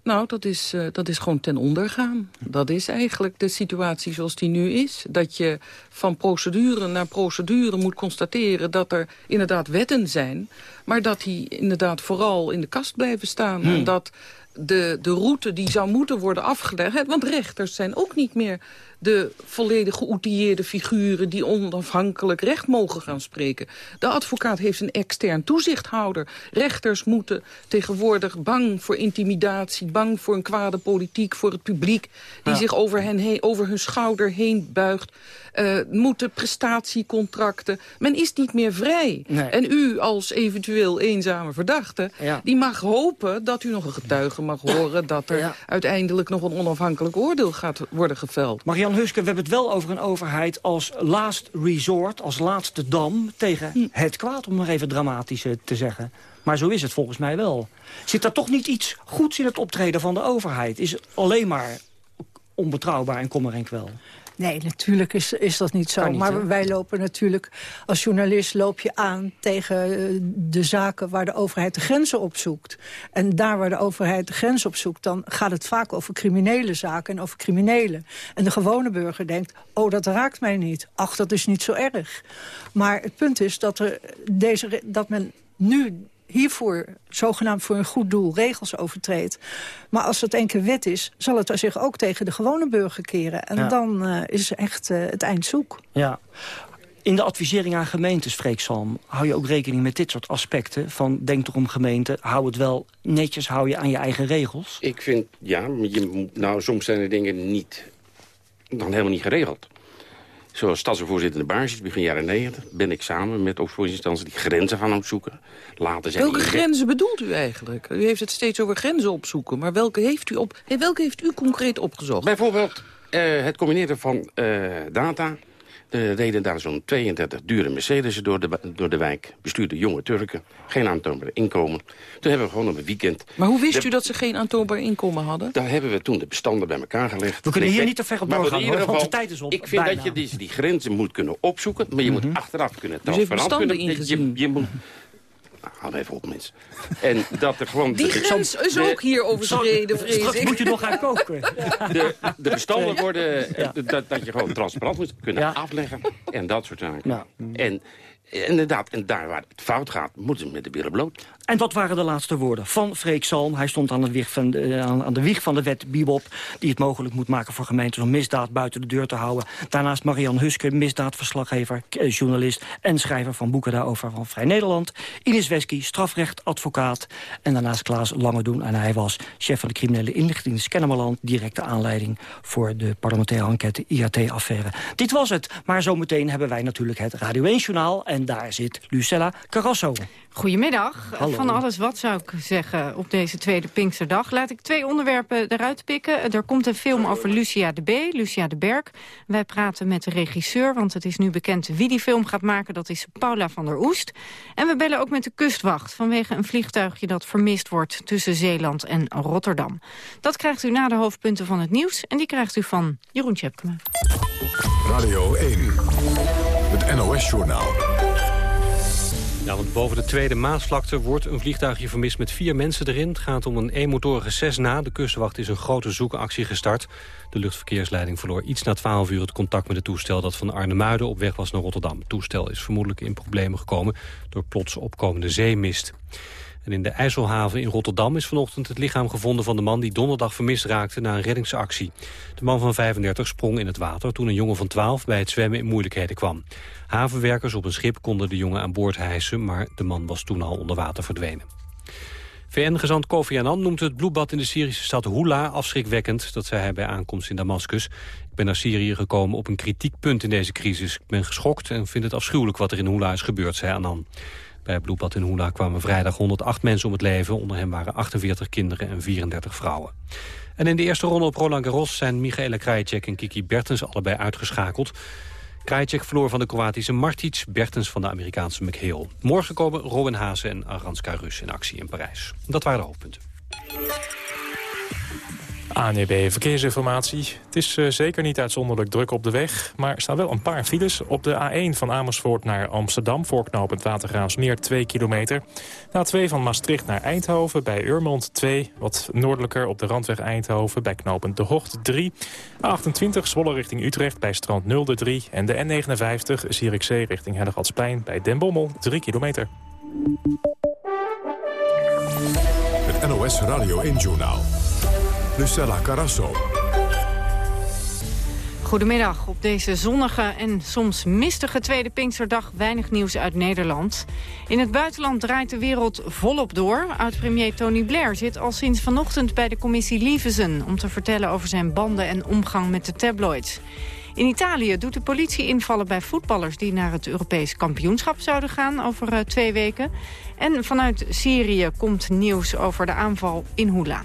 [SPEAKER 9] Nou, dat is, uh, dat is gewoon ten onder gaan. Dat is eigenlijk de situatie zoals die nu is. Dat je van procedure naar procedure moet constateren... dat er inderdaad wetten zijn... maar dat die inderdaad vooral in de kast blijven staan. En hmm. dat de, de route die zou moeten worden afgelegd... want rechters zijn ook niet meer de volledig geoutilleerde figuren... die onafhankelijk recht mogen gaan spreken. De advocaat heeft een extern toezichthouder. Rechters moeten tegenwoordig bang voor intimidatie... bang voor een kwade politiek, voor het publiek... die zich over, hen heen, over hun schouder heen buigt uh, moeten prestatiecontracten. Men is niet meer vrij. En u als eventueel eenzame verdachte... die mag hopen dat u nog een getuige mag horen... dat er uiteindelijk nog een onafhankelijk oordeel gaat worden geveld.
[SPEAKER 6] Marian Huske, we hebben het wel over een overheid als last resort... als laatste dam tegen hm. het kwaad, om nog even dramatisch te zeggen. Maar zo is het volgens mij wel. Zit er toch niet iets goeds in het optreden van de overheid? Is het alleen maar onbetrouwbaar en kommer en kwel?
[SPEAKER 7] Nee, natuurlijk is, is dat niet zo. maar wij lopen natuurlijk, als journalist loop je aan tegen eh, de zaken waar de overheid de grenzen opzoekt. En daar waar de overheid de grens opzoekt, dan gaat het vaak over criminele zaken en over criminelen. En de gewone burger denkt, oh, dat raakt mij niet. Ach, dat is niet zo erg. Maar het punt is dat, er deze, dat men nu hiervoor zogenaamd voor een goed doel regels overtreedt. Maar als het één keer wet is, zal het zich ook tegen de gewone burger keren. En dan uh, is echt uh, het eind zoek.
[SPEAKER 6] Ja. In de advisering aan gemeentes, Freeksalm, hou je ook rekening met dit soort aspecten? Van denk erom gemeente, hou het wel netjes, hou je aan je eigen regels?
[SPEAKER 10] Ik vind, ja, je, nou soms zijn er dingen niet, dan helemaal niet geregeld. Zoals stadsvoorzitter in de begin jaren 90... ben ik samen met opsporingsinstanties die grenzen gaan opzoeken. Later zijn
[SPEAKER 9] welke grenzen bedoelt u eigenlijk? U heeft het steeds over grenzen opzoeken. Maar welke heeft u, op, welke heeft u concreet opgezocht?
[SPEAKER 10] Bijvoorbeeld uh, het combineren van uh, data er reden daar zo'n 32 dure Mercedes door de, door de wijk. Bestuurde jonge Turken. Geen aantoonbaar inkomen. Toen hebben we gewoon op een weekend...
[SPEAKER 9] Maar hoe wist u dat ze geen aantoonbaar inkomen hadden?
[SPEAKER 10] Daar hebben we toen de bestanden bij elkaar gelegd.
[SPEAKER 6] We kunnen hier niet te ver op doorgaan, hoor, want de tijd is op.
[SPEAKER 10] Ik vind dat je die, die, grenzen moet kunnen opzoeken. Maar je moet mhm. achteraf kunnen transparant dus kunnen...
[SPEAKER 9] Je, je moet,
[SPEAKER 10] hou even op, mensen. En dat er gewoon...
[SPEAKER 9] Die grens is ook hier overschreden, vrees
[SPEAKER 6] ik. moet je nog gaan koken. <laughs>
[SPEAKER 10] De, de bestanden worden... Eh, dat, dat je gewoon transparant moet kunnen afleggen. En dat soort zaken. En inderdaad, en daar waar het fout gaat, moeten ze met de billen bloot.
[SPEAKER 6] En dat waren de laatste woorden van Freek Salm. Hij stond aan de, wieg van de, aan, de wieg van de wet Bibop... die het mogelijk moet maken voor gemeenten om misdaad buiten de deur te houden. Daarnaast Marian Huske, misdaadverslaggever, eh, journalist... en schrijver van boeken daarover van Vrij Nederland. Ines Wesky, strafrechtadvocaat. En daarnaast Klaas Langedoen. En hij was chef van de criminele inlichting Kennemerland... directe aanleiding voor de parlementaire enquête IAT-affaire. Dit was het, maar zometeen hebben wij natuurlijk het Radio 1-journaal... en daar zit Lucella Carrasso.
[SPEAKER 11] Goedemiddag. Van alles wat zou ik zeggen op deze tweede Pinksterdag. Laat ik twee onderwerpen eruit pikken. Er komt een film over Lucia de B, Lucia de Berg. Wij praten met de regisseur, want het is nu bekend wie die film gaat maken. Dat is Paula van der Oest. En we bellen ook met de kustwacht vanwege een vliegtuigje dat vermist wordt tussen Zeeland en Rotterdam. Dat krijgt u na de hoofdpunten van het nieuws en die krijgt u van Jeroen Tjepkema.
[SPEAKER 1] Radio 1, het NOS-journaal.
[SPEAKER 2] Ja, want boven de Tweede Maasvlakte wordt een vliegtuigje vermist met vier mensen erin. Het gaat om een eenmotorige Cessna. De kustwacht is een grote zoekactie gestart. De luchtverkeersleiding verloor iets na 12 uur het contact met het toestel... dat van Arnhemuiden op weg was naar Rotterdam. Het toestel is vermoedelijk in problemen gekomen door plots opkomende zeemist. In de IJsselhaven in Rotterdam is vanochtend het lichaam gevonden van de man die donderdag vermist raakte na een reddingsactie. De man van 35 sprong in het water toen een jongen van 12 bij het zwemmen in moeilijkheden kwam. Havenwerkers op een schip konden de jongen aan boord hijsen, maar de man was toen al onder water verdwenen. VN-gezant Kofi Annan noemt het bloedbad in de Syrische stad Hula afschrikwekkend. Dat zei hij bij aankomst in Damascus. Ik ben naar Syrië gekomen op een kritiek punt in deze crisis. Ik ben geschokt en vind het afschuwelijk wat er in Hula is gebeurd, zei Annan. Bij bloedbad in Hula kwamen vrijdag 108 mensen om het leven. Onder hen waren 48 kinderen en 34 vrouwen. En in de eerste ronde op Roland Garros zijn Michaela Krajicek en Kiki Bertens allebei uitgeschakeld. Krajicek verloor van de Kroatische Martic, Bertens van de Amerikaanse McHale. Morgen komen Robin Haase en Aranska Rus in actie in Parijs. Dat waren de hoofdpunten.
[SPEAKER 12] ANEB Verkeersinformatie. Het is uh, zeker niet uitzonderlijk druk op de weg... maar er staan wel een paar files. Op de A1 van Amersfoort naar Amsterdam... voorknopend Watergraafsmeer 2 kilometer. De A2 van Maastricht naar Eindhoven bij Urmond 2. Wat noordelijker op de randweg Eindhoven bij knooppunt De Hocht 3. A28 Zwolle richting Utrecht bij Strand 0 de 3. En de N59 Zierikzee richting Hellegatsplein bij Den Bommel 3 kilometer.
[SPEAKER 1] Het NOS Radio 1 Journaal. Lucella Carasso.
[SPEAKER 11] Goedemiddag. Op deze zonnige en soms mistige tweede Pinksterdag weinig nieuws uit Nederland. In het buitenland draait de wereld volop door. Oud-premier Tony Blair zit al sinds vanochtend bij de commissie Lievezen... om te vertellen over zijn banden en omgang met de tabloids. In Italië doet de politie invallen bij voetballers... die naar het Europees kampioenschap zouden gaan over uh, twee weken. En vanuit Syrië komt nieuws over de aanval in Hula.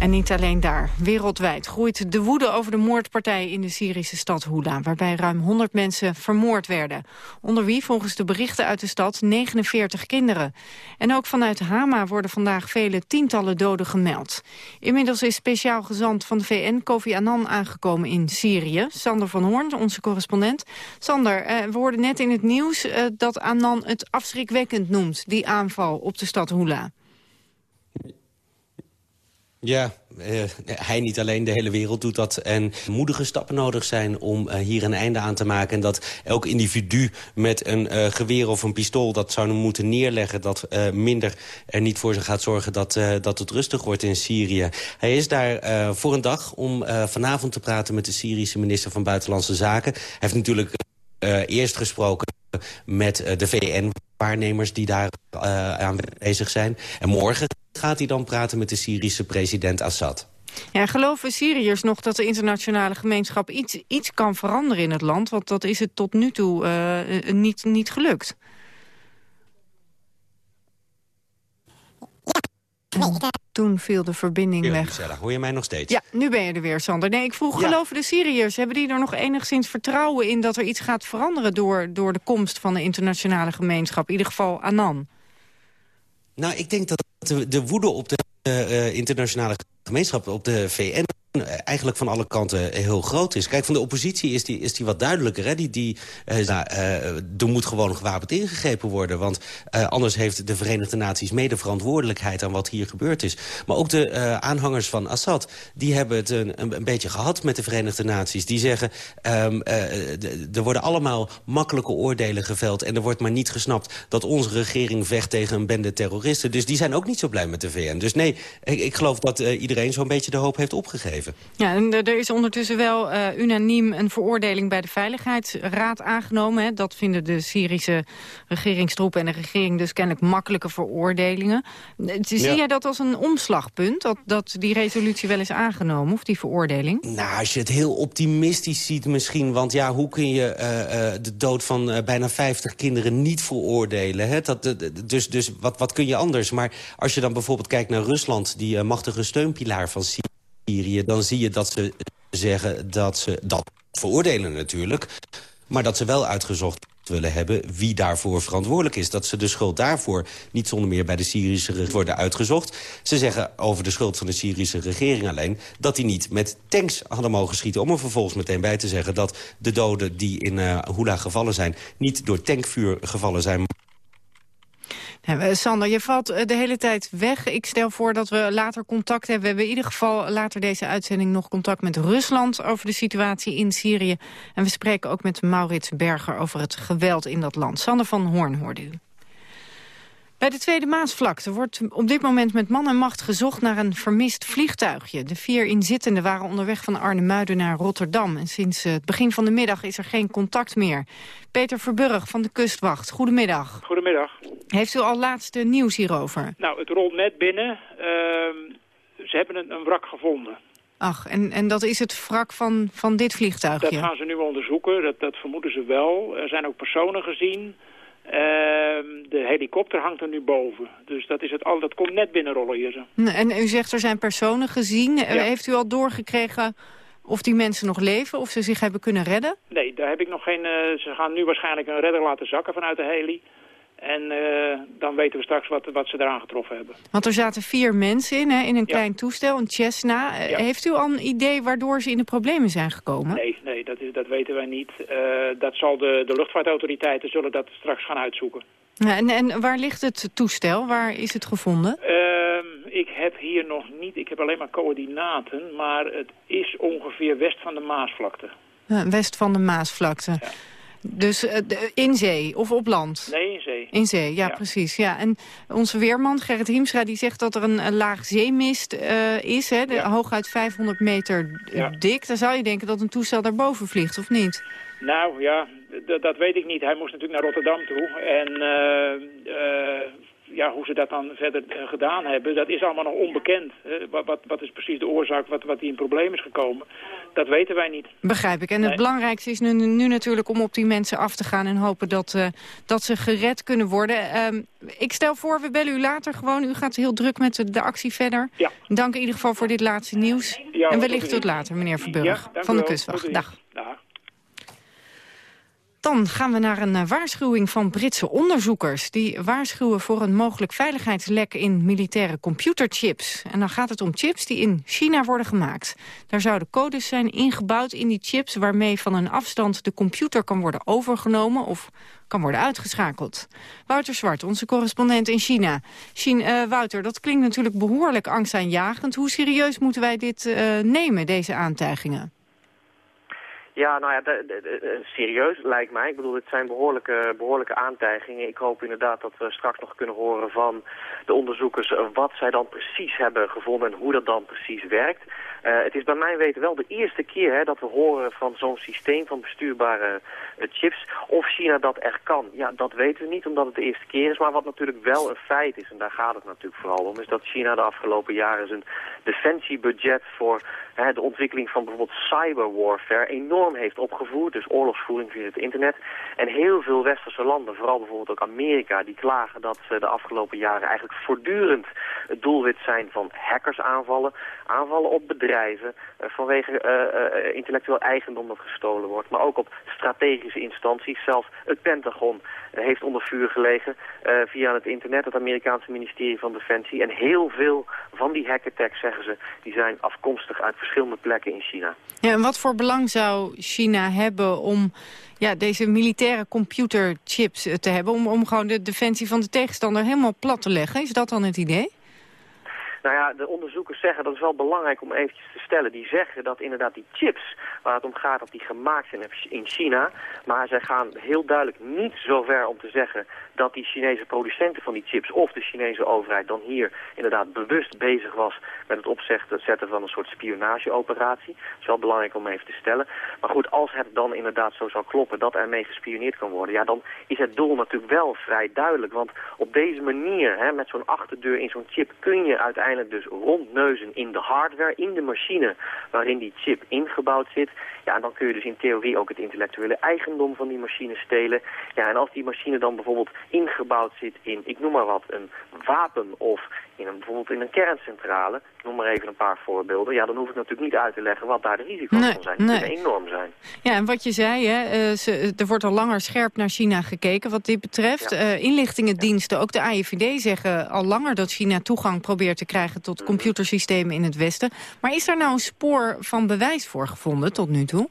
[SPEAKER 11] En niet alleen daar. Wereldwijd groeit de woede over de moordpartij in de Syrische stad Hula... waarbij ruim 100 mensen vermoord werden. Onder wie volgens de berichten uit de stad 49 kinderen. En ook vanuit Hama worden vandaag vele tientallen doden gemeld. Inmiddels is speciaal gezant van de VN Kofi Annan aangekomen in Syrië. Sander van Hoorn, onze correspondent. Sander, eh, we hoorden net in het nieuws eh, dat Annan het afschrikwekkend noemt... die aanval op de stad Hula.
[SPEAKER 13] Ja, uh, hij niet alleen, de hele wereld doet dat. En moedige stappen nodig zijn om uh, hier een einde aan te maken. En dat elk individu met een uh, geweer of een pistool dat zou moeten neerleggen... dat minder er niet voor gaat zorgen dat, dat het rustig wordt in Syrië. Hij is daar voor een dag om vanavond te praten met de Syrische minister van Buitenlandse Zaken. Hij heeft natuurlijk eerst gesproken met de VN-waarnemers die daar aanwezig zijn. En morgen gaat hij dan praten met de Syrische president Assad.
[SPEAKER 11] Ja, geloven Syriërs nog dat de internationale gemeenschap iets, iets kan veranderen in het land? Want dat is het tot nu toe uh, niet, niet gelukt. Toen viel de verbinding
[SPEAKER 13] ja,
[SPEAKER 11] weg.
[SPEAKER 13] hoor je mij nog steeds?
[SPEAKER 11] Ja, nu ben je er weer, Sander. Nee, ik vroeg, geloven de Syriërs, hebben die er nog enigszins vertrouwen in... dat er iets gaat veranderen door, door de komst van de internationale gemeenschap? In ieder geval Anan.
[SPEAKER 13] Nou, ik denk dat de, de woede op de uh, internationale gemeenschap, op de VN eigenlijk van alle kanten heel groot is. Kijk, van de oppositie is die, is die wat duidelijker. Die, die, uh, er moet gewoon gewapend ingegrepen worden. Want uh, anders heeft de Verenigde Naties mede verantwoordelijkheid... aan wat hier gebeurd is. Maar ook de aanhangers van Assad... die hebben het een, een, beetje gehad met de Verenigde Naties. Die zeggen, um, er worden allemaal makkelijke oordelen geveld... en er wordt maar niet gesnapt dat onze regering vecht tegen een bende terroristen. Dus die zijn ook niet zo blij met de VN. Dus nee, ik, ik geloof dat iedereen zo'n beetje de hoop heeft opgegeven.
[SPEAKER 11] Ja, en er is ondertussen wel uh, unaniem een veroordeling bij de Veiligheidsraad aangenomen. Hè. Dat vinden de Syrische regeringstroepen en de regering dus kennelijk makkelijke veroordelingen. Eh, zie jij dat als een omslagpunt, dat, dat die resolutie wel is aangenomen, of die veroordeling?
[SPEAKER 13] Nou, als je het heel optimistisch ziet misschien, want ja, hoe kun je uh, uh, de dood van bijna 50 kinderen niet veroordelen? Hè? Dat, dus dus wat, wat kun je anders? Maar als je dan bijvoorbeeld kijkt naar Rusland, die machtige steunpilaar van Syrië, dan zie je dat ze zeggen dat ze dat veroordelen natuurlijk... maar dat ze wel uitgezocht willen hebben wie daarvoor verantwoordelijk is. Dat ze de schuld daarvoor niet zonder meer bij de Syrische regering worden uitgezocht. Ze zeggen over de schuld van de Syrische regering alleen... dat die niet met tanks hadden mogen schieten. Om er vervolgens meteen bij te zeggen dat de doden die in uh, Hula gevallen zijn... niet door tankvuur gevallen zijn,
[SPEAKER 11] Sander, je valt eh, de hele tijd weg. Ik stel voor dat we later contact hebben. We hebben in ieder geval later deze uitzending nog contact met Rusland... over de situatie in Syrië. En we spreken ook met Maurits Berger over het geweld in dat land. Sander van Hoorn hoorde u. Bij de Tweede Maasvlakte wordt op dit moment met man en macht gezocht naar een vermist vliegtuigje. De vier inzittenden waren onderweg van Arnhemuiden naar Rotterdam. En sinds het begin van de middag is er geen contact meer. Peter Verburg van de Kustwacht, goedemiddag.
[SPEAKER 14] Goedemiddag.
[SPEAKER 11] Heeft u al laatste nieuws hierover?
[SPEAKER 14] Nou, het rolt net binnen. Uh, ze hebben een, een, wrak gevonden.
[SPEAKER 11] Ach, en, en dat is het wrak van, van dit vliegtuigje?
[SPEAKER 14] Dat gaan ze nu onderzoeken, dat, dat vermoeden ze wel. Er zijn ook personen gezien... Ehm, de helikopter hangt er nu boven. Dus dat, is het al, dat komt net binnenrollen hier.
[SPEAKER 11] En u zegt er zijn personen gezien. Heeft u al doorgekregen of die mensen nog leven, of ze zich hebben kunnen redden?
[SPEAKER 14] Nee, daar heb ik nog geen... Uh, ze gaan nu waarschijnlijk een redder laten zakken vanuit de heli. En uh, dan weten we straks wat, wat ze eraan getroffen hebben.
[SPEAKER 11] Want er zaten vier mensen in, hè, in een klein toestel, een Cessna. Eh, heeft u al een idee waardoor ze in de problemen zijn gekomen?
[SPEAKER 14] Nee, nee dat, is, dat weten wij niet. Uh, dat zal de, de luchtvaartautoriteiten zullen dat straks gaan uitzoeken.
[SPEAKER 11] Ja, en, en waar ligt het toestel? Waar is het gevonden?
[SPEAKER 14] Uh, ik heb hier nog niet, ik heb alleen maar coördinaten, maar het is ongeveer west van de Maasvlakte.
[SPEAKER 11] west van de Maasvlakte. Ja. Dus uh, in zee of op land?
[SPEAKER 14] Nee, in zee.
[SPEAKER 11] In zee, ja, precies. Ja. En onze weerman Gerrit Hiemstra die zegt dat er een, een laag zeemist uh, is, hè, de, ja. hooguit 500 meter dik. Dan zou je denken dat een toestel daarboven vliegt, of niet?
[SPEAKER 14] Nou ja, dat weet ik niet. Hij moest natuurlijk naar Rotterdam toe. En ja, hoe ze dat dan verder uh, gedaan hebben, dat is allemaal nog onbekend. Wat, wat, wat, is precies de oorzaak, wat, wat die in probleem is gekomen? Dat weten wij niet.
[SPEAKER 11] Begrijp ik. En het belangrijkste is nu, nu, natuurlijk om op die mensen af te gaan... en hopen dat, uh, dat ze gered kunnen worden. Uh, ik stel voor, we bellen u later gewoon. U gaat heel druk met de, de actie verder.
[SPEAKER 14] Ja.
[SPEAKER 11] Dank in ieder geval voor dit laatste nieuws.
[SPEAKER 14] Ja,
[SPEAKER 11] en wellicht tot later, meneer Verburg, ja, van de Kustwacht. Dag. Dan gaan we naar een uh, waarschuwing van Britse onderzoekers. Die waarschuwen voor een mogelijk veiligheidslek in militaire computerchips. En dan gaat het om chips die in China worden gemaakt. Daar zouden codes zijn ingebouwd in die chips... waarmee van een afstand de computer kan worden overgenomen... of kan worden uitgeschakeld. Wouter Zwart, onze correspondent in China. Uh, Wouter, dat klinkt natuurlijk behoorlijk angstaanjagend. Hoe serieus moeten wij dit uh, nemen, deze aantijgingen?
[SPEAKER 15] Ja, nou ja, serieus lijkt mij. Ik bedoel, het zijn behoorlijke, behoorlijke aantijgingen. Ik hoop inderdaad dat we straks nog kunnen horen van de onderzoekers wat zij dan precies hebben gevonden en hoe dat dan precies werkt. Uh, het is bij mijn weten wel de eerste keer hè, dat we horen van zo'n systeem van bestuurbare uh, chips. Of China dat echt kan, ja, dat weten we niet omdat het de eerste keer is. Maar wat natuurlijk wel een feit is, en daar gaat het natuurlijk vooral om, is dat China de afgelopen jaren zijn defensiebudget voor hè, de ontwikkeling van bijvoorbeeld cyberwarfare enorm heeft opgevoerd. Dus oorlogsvoering via het internet. En heel veel westerse landen, vooral bijvoorbeeld ook Amerika... die klagen dat ze de afgelopen jaren eigenlijk voortdurend het doelwit zijn van hackersaanvallen. Aanvallen op bedrijven uh, vanwege uh, intellectueel eigendom dat gestolen wordt. Maar ook op strategische instanties. Zelfs het Pentagon heeft onder vuur gelegen via het internet. Het Amerikaanse ministerie van Defensie. En heel veel van die hackattacks, zeggen ze, die zijn afkomstig uit verschillende plekken in China.
[SPEAKER 11] Ja, en wat voor belang zou China hebben om ja, deze militaire computerchips te hebben... Om, om gewoon de defensie van de tegenstander helemaal plat te leggen? Is dat dan het idee?
[SPEAKER 15] Nou ja, de onderzoekers zeggen, dat is wel belangrijk om eventjes te stellen, die zeggen dat inderdaad die chips waar het om gaat, dat die gemaakt zijn in China. Maar zij gaan heel duidelijk niet zo ver om te zeggen dat die Chinese producenten van die chips of de Chinese overheid dan hier inderdaad bewust bezig was met het opzetten van een soort spionageoperatie. Dat is wel belangrijk om even te stellen. Maar goed, als het dan inderdaad zo zou kloppen dat er mee gespioneerd kan worden, ja, dan is het doel natuurlijk wel vrij duidelijk. Want op deze manier, hè, met zo'n achterdeur in zo'n chip, kun je uiteindelijk dus rondneuzen in de hardware, in de machine waarin die chip ingebouwd zit. Ja, en dan kun je dus in theorie ook het intellectuele eigendom van die machine stelen. Ja, en als die machine dan bijvoorbeeld ingebouwd zit in, ik noem maar wat, een wapen of in een, bijvoorbeeld in een kerncentrale, ik noem maar even een paar voorbeelden, ja, dan hoef ik natuurlijk niet uit te leggen wat daar de risico's van zijn. Die kunnen enorm zijn.
[SPEAKER 11] Ja, en wat je zei, hè, uh, ze, er wordt al langer scherp naar China gekeken wat dit betreft. Uh, inlichtingendiensten, ook de AIVD zeggen al langer dat China toegang probeert te krijgen tot mhm. computersystemen in het Westen. Maar is daar nou een spoor van bewijs voor gevonden nu toe?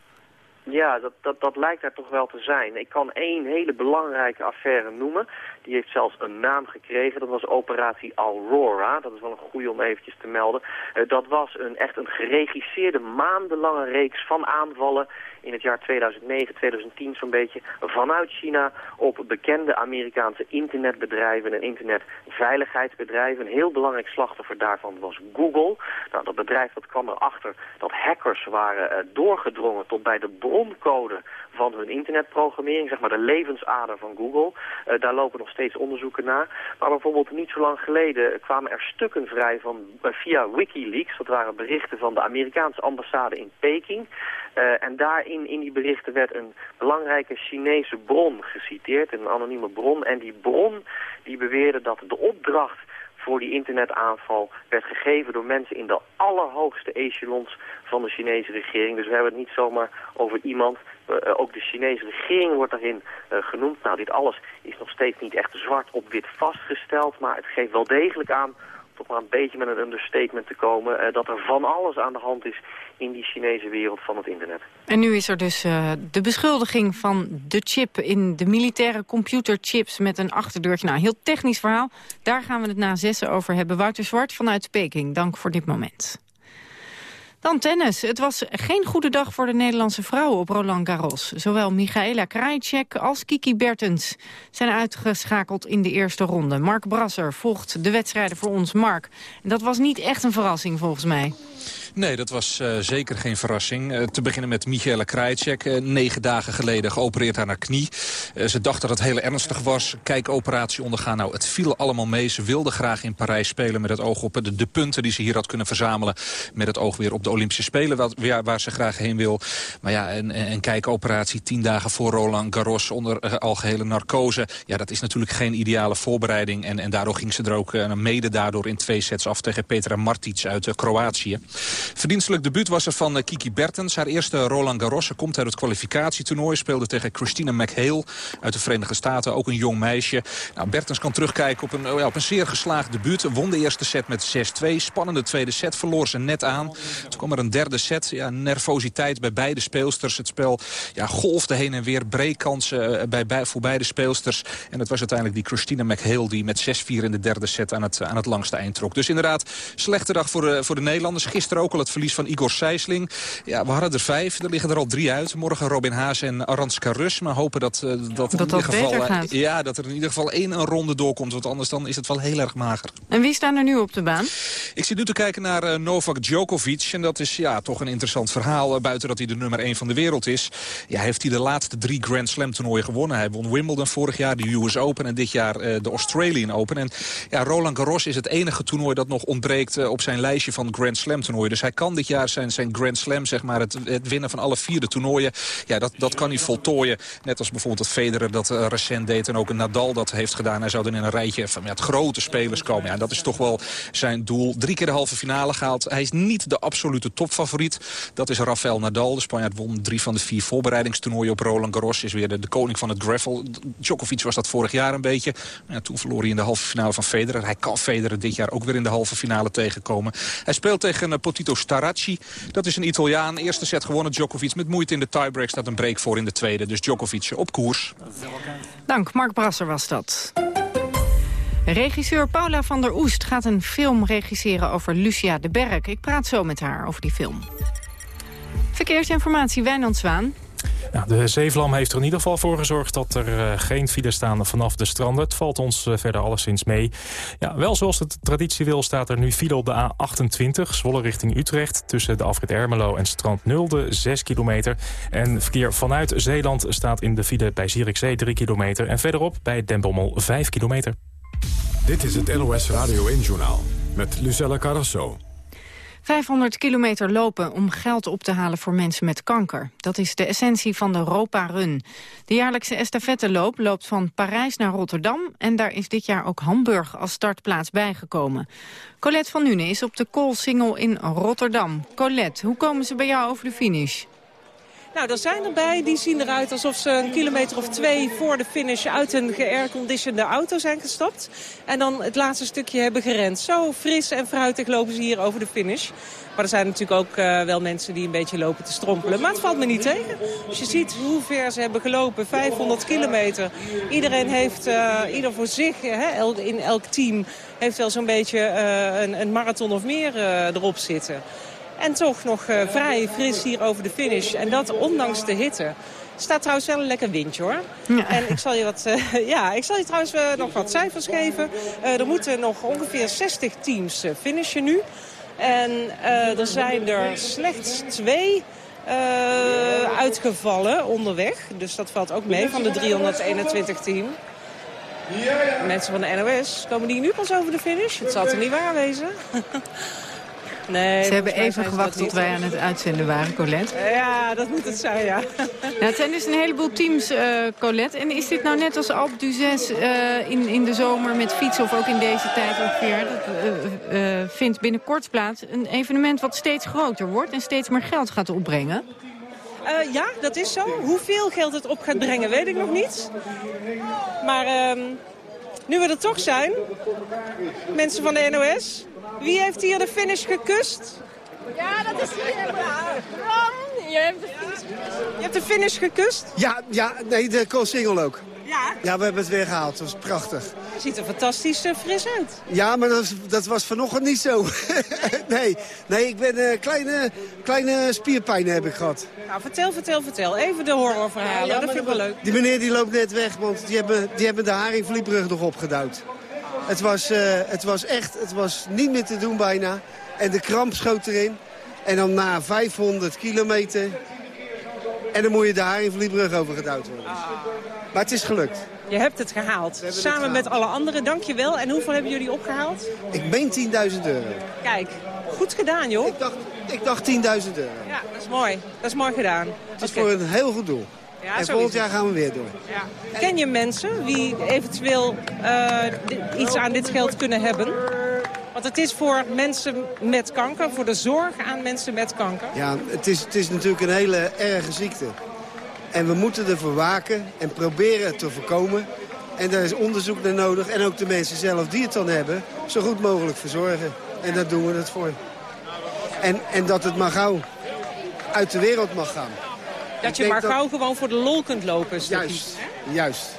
[SPEAKER 15] Ja, dat, dat, dat lijkt er toch wel te zijn. Ik kan één hele belangrijke affaire noemen. Die heeft zelfs een naam gekregen. Dat was operatie Aurora. Dat is wel een goede om eventjes te melden. Uh, dat was een, echt een geregisseerde maandenlange reeks van aanvallen in het jaar 2009, 2010 zo'n beetje vanuit China op bekende Amerikaanse internetbedrijven en internetveiligheidsbedrijven. Een heel belangrijk slachtoffer daarvan was Google. Nou, dat bedrijf dat kwam erachter dat hackers waren uh, doorgedrongen tot bij de broncode van hun internetprogrammering, zeg maar de levensader van Google. Uh, daar lopen nog steeds onderzoeken naar. Maar bijvoorbeeld niet zo lang geleden kwamen er stukken vrij van, uh, via Wikileaks. Dat waren berichten van de Amerikaanse ambassade in Peking. Uh, en daarin, in die berichten, werd een belangrijke Chinese bron geciteerd, een anonieme bron. En die bron die beweerde dat de opdracht voor die internetaanval werd gegeven door mensen in de allerhoogste echelons van de Chinese regering. Dus we hebben het niet zomaar over iemand. Uh, ook de Chinese regering wordt daarin uh, genoemd. Nou, dit alles is nog steeds niet echt zwart op wit vastgesteld, maar het geeft wel degelijk aan toch maar een beetje met een understatement te komen... Uh, dat er van alles aan de hand is in die Chinese wereld van het internet.
[SPEAKER 11] En nu is er dus uh, de beschuldiging van de chip in de militaire computerchips met een achterdeurtje. Nou, heel technisch verhaal. Daar gaan we het na zessen over hebben. Wouter Zwart vanuit Peking, dank voor dit moment. Dan tennis. Het was geen goede dag voor de Nederlandse vrouwen op Roland Garros. Zowel Michaela Krajicek als Kiki Bertens zijn uitgeschakeld in de eerste ronde. Mark Brasser volgt de wedstrijden voor ons. Mark, dat was niet echt een verrassing volgens mij.
[SPEAKER 16] Nee, dat was uh, zeker geen verrassing. Uh, te beginnen met Michaela Krajicek. Uh, negen dagen geleden geopereerd aan haar knie. ze dacht dat het heel ernstig was. Kijkoperatie ondergaan. Nou, het viel allemaal mee. Ze wilde graag in Parijs spelen met het oog op de, de punten die ze hier had kunnen verzamelen. Met het oog weer op de Olympische Spelen waar, waar ze graag heen wil. Maar ja, een, een kijkoperatie tien dagen voor Roland Garros onder algehele narcose. Ja, dat is natuurlijk geen ideale voorbereiding. En, en daardoor ging ze er ook mede daardoor in twee sets af tegen Petra Martic uit Kroatië. Verdienstelijk debuut was er van eh, Kiki Bertens. Haar eerste Roland Garros. Ze komt uit het kwalificatietoernooi. Speelde tegen Christina McHale uit de Verenigde Staten. Ook een jong meisje. Nou, Bertens kan terugkijken op een, op een zeer geslaagd debuut. Won de eerste set met 6-2. Spannende tweede set. Verloor ze net aan. Kwam er een derde set. Ja, nervositeit bij beide speelsters. Het spel ja, golfde heen en weer. Breekkansen uh, bij, bij, voor beide speelsters. En het was uiteindelijk die Christina McHale die met 6-4 in de derde set aan het, aan het langste eind trok. Dus inderdaad, slechte dag voor, uh, voor de Nederlanders. Gisteren ook al het verlies van Igor Sijsling. Ja, we hadden er vijf. Er liggen er al drie uit. Morgen Robin Haas en Aranska Rus. Maar hopen dat, uh, dat,
[SPEAKER 11] dat, in ieder geval,
[SPEAKER 16] ja, dat er in ieder geval één een ronde doorkomt. Want anders dan is het wel heel erg mager.
[SPEAKER 11] En wie staan er nu op de baan?
[SPEAKER 16] Ik zit nu te kijken naar uh, Novak Djokovic. En dat is ja, toch een interessant verhaal. buiten dat hij de nummer één van de wereld is. Ja, heeft hij de laatste drie Grand Slam toernooien gewonnen. Hij won Wimbledon vorig jaar, de US Open. En dit jaar de Australian Open. En ja, Roland Garros is het enige toernooi dat nog ontbreekt op zijn lijstje van Grand Slam toernooien. Dus hij kan dit jaar zijn, zijn Grand Slam, zeg maar, het, het winnen van alle vier de toernooien. Ja, dat, dat kan hij voltooien. Net als bijvoorbeeld dat Federer dat recent deed en ook Nadal dat heeft gedaan. Hij zou dan in een rijtje van ja, grote spelers komen. Ja, dat is toch wel zijn doel. Drie keer de halve finale gehaald. Hij is niet de absolute topfavoriet. Dat is Rafael Nadal. De Spanjaard won drie van de vier voorbereidingstoernooien op Roland Garros. Is weer de, de koning van het gravel. Djokovic was dat vorig jaar een beetje. Ja, toen verloor hij in de halve finale van Federer. Hij kan Federer dit jaar ook weer in de halve finale tegenkomen. Hij speelt tegen uh, Potito Staracci. Dat is een Italiaan. Eerste set gewonnen Djokovic. Met moeite in de tiebreak staat een break voor in de tweede. Dus Djokovic op koers.
[SPEAKER 11] Dank, Mark Brasser was dat. Regisseur Paula van der Oest gaat een film regisseren over Lucia de Berg. Ik praat zo met haar over die film. Verkeersinformatie, Wijnand Zwaan.
[SPEAKER 12] De Zeevlam heeft er in ieder geval voor gezorgd dat er uh, geen file staan vanaf de stranden. Het valt ons uh, verder alleszins mee. Ja, wel zoals de traditie wil staat er nu file op de A28, Zwolle richting Utrecht. Tussen de afrit Ermelo en Strand Nulde, 6 kilometer. En verkeer vanuit Zeeland staat in de file bij Zierikzee 3 kilometer. En verderop bij Den Bommel 5 kilometer.
[SPEAKER 1] Dit is het NOS Radio 1-journaal met Lucella Carrasso.
[SPEAKER 11] 500 kilometer lopen om geld op te halen voor mensen met kanker. Dat is de essentie van de Europa Run. De jaarlijkse estafetteloop loopt van Parijs naar Rotterdam... en daar is dit jaar ook Hamburg als startplaats bijgekomen. Colette van Nune is op de Koolsingel in Rotterdam. Colette, hoe komen ze bij jou over de finish?
[SPEAKER 17] Nou, er zijn erbij. Die zien eruit alsof ze een kilometer of twee voor de finish uit een geairconditionede auto zijn gestapt. En dan het laatste stukje hebben gerend. Zo fris en fruitig lopen ze hier over de finish. Maar er zijn natuurlijk ook uh, wel mensen die een beetje lopen te strompelen. Maar het valt me niet tegen. Als je ziet hoe ver ze hebben gelopen, 500 kilometer. Iedereen heeft, uh, ieder voor zich, hè, in elk team, heeft wel zo'n beetje uh, een, een, marathon of meer erop zitten. En toch nog uh, vrij fris hier over de finish. En dat ondanks de hitte. Er staat trouwens wel een lekker windje hoor. Ja. En ik zal je, wat, uh, <laughs> ja, ik zal je trouwens uh, nog wat cijfers geven. er moeten nog ongeveer 60 teams finishen nu. En er zijn er slechts twee uitgevallen onderweg. Dus dat valt ook mee van de 321 team. Mensen van de NOS, komen die nu pas over de finish? Het zal er niet waar wezen. <laughs>
[SPEAKER 11] Nee, Ze hebben even gewacht tot wij aan het uitzenden waren, Colette.
[SPEAKER 17] Ja, dat moet het zijn, ja.
[SPEAKER 11] het zijn dus een heleboel teams, uh, Colette. En is dit nou net als Alpe d'Huez uh, in, in de zomer met fietsen... of ook in deze tijd ongeveer, dat uh, vindt binnenkort plaats... een evenement wat steeds groter wordt en steeds meer geld gaat opbrengen?
[SPEAKER 17] Uh, ja, dat is zo. Hoeveel geld het op gaat brengen, weet ik nog niet. Maar uh, nu we er toch zijn, mensen van de NOS... Wie heeft hier de finish gekust?
[SPEAKER 18] Ja, dat is hier. Ron, je hebt de finish gekust.
[SPEAKER 17] Je hebt de finish gekust?
[SPEAKER 19] Ja, ja nee, de co-single ook.
[SPEAKER 17] Ja?
[SPEAKER 19] Ja, we hebben het weer gehaald. Dat was prachtig.
[SPEAKER 17] Ziet er fantastisch uh, fris uit.
[SPEAKER 19] Ja, maar dat, dat was vanochtend niet zo. <laughs> nee, nee, ik ben uh, kleine, kleine spierpijn heb ik gehad.
[SPEAKER 17] Nou, vertel, vertel, vertel. Even de horrorverhalen. Ja, ja, dat vind ik wel leuk.
[SPEAKER 19] Die meneer die loopt net weg, want die hebben, die hebben de Haringvlietbrug nog opgedouwd. Het was, uh, het was echt, het was niet meer te doen bijna. En de kramp schoot erin. En dan na 500 kilometer... En dan moet je daar in Vliebrug over gedouwd worden. Ah. Maar het is gelukt.
[SPEAKER 17] Je hebt het gehaald. Samen met alle anderen, dankjewel. En hoeveel hebben jullie opgehaald?
[SPEAKER 19] Ik meen 10.000 euro.
[SPEAKER 17] Kijk, goed gedaan joh.
[SPEAKER 19] Ik dacht, ik dacht 10.000 euro.
[SPEAKER 17] Ja, dat is mooi. Dat is mooi gedaan.
[SPEAKER 19] Het is voor een heel goed doel. Ja, en volgend jaar gaan we weer door.
[SPEAKER 17] Ja. Ken je mensen die eventueel uh, iets aan dit geld kunnen hebben? Want het is voor mensen met kanker, voor de zorg aan mensen met kanker.
[SPEAKER 19] Ja, het is, het is natuurlijk een hele erge ziekte. En we moeten ervoor waken en proberen het te voorkomen. En daar is onderzoek naar nodig. En ook de mensen zelf die het dan hebben, zo goed mogelijk verzorgen. En daar doen we het voor. En, en dat het maar gauw uit de wereld mag gaan.
[SPEAKER 17] Dat je maar gauw gewoon voor de lol kunt lopen.
[SPEAKER 19] Juist, juist.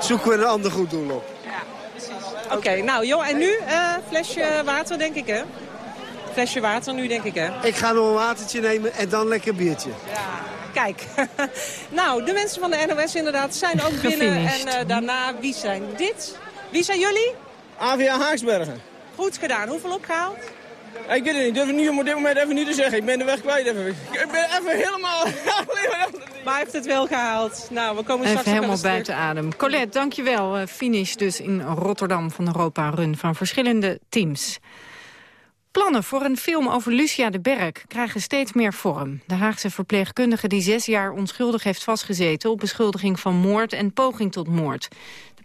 [SPEAKER 19] Zoeken we een ander goed doel op. Ja,
[SPEAKER 17] precies. Oké, nou joh, en nu uh, flesje water denk ik hè? Flesje water nu denk ik hè?
[SPEAKER 19] Ik ga nog een watertje nemen en dan lekker biertje.
[SPEAKER 17] Ja, kijk. <laughs> nou, de mensen van de NOS inderdaad zijn ook binnen. En uh, daarna, wie zijn dit? Wie zijn jullie?
[SPEAKER 20] AVA Haaksbergen.
[SPEAKER 17] Goed gedaan. Hoeveel opgehaald?
[SPEAKER 20] Ik weet het niet. Ik durf het nu op dit moment even niet te zeggen. Ik ben de weg kwijt. Even. Ik ben even helemaal... <laughs>
[SPEAKER 17] maar hij heeft het wel gehaald. Nou, we komen straks
[SPEAKER 11] Even helemaal buiten adem. Colette, dankjewel. Finish dus in Rotterdam van Europa Run van verschillende teams. plannen voor een film over Lucia de Berk krijgen steeds meer vorm. De Haagse verpleegkundige die zes jaar onschuldig heeft vastgezeten... op beschuldiging van moord en poging tot moord.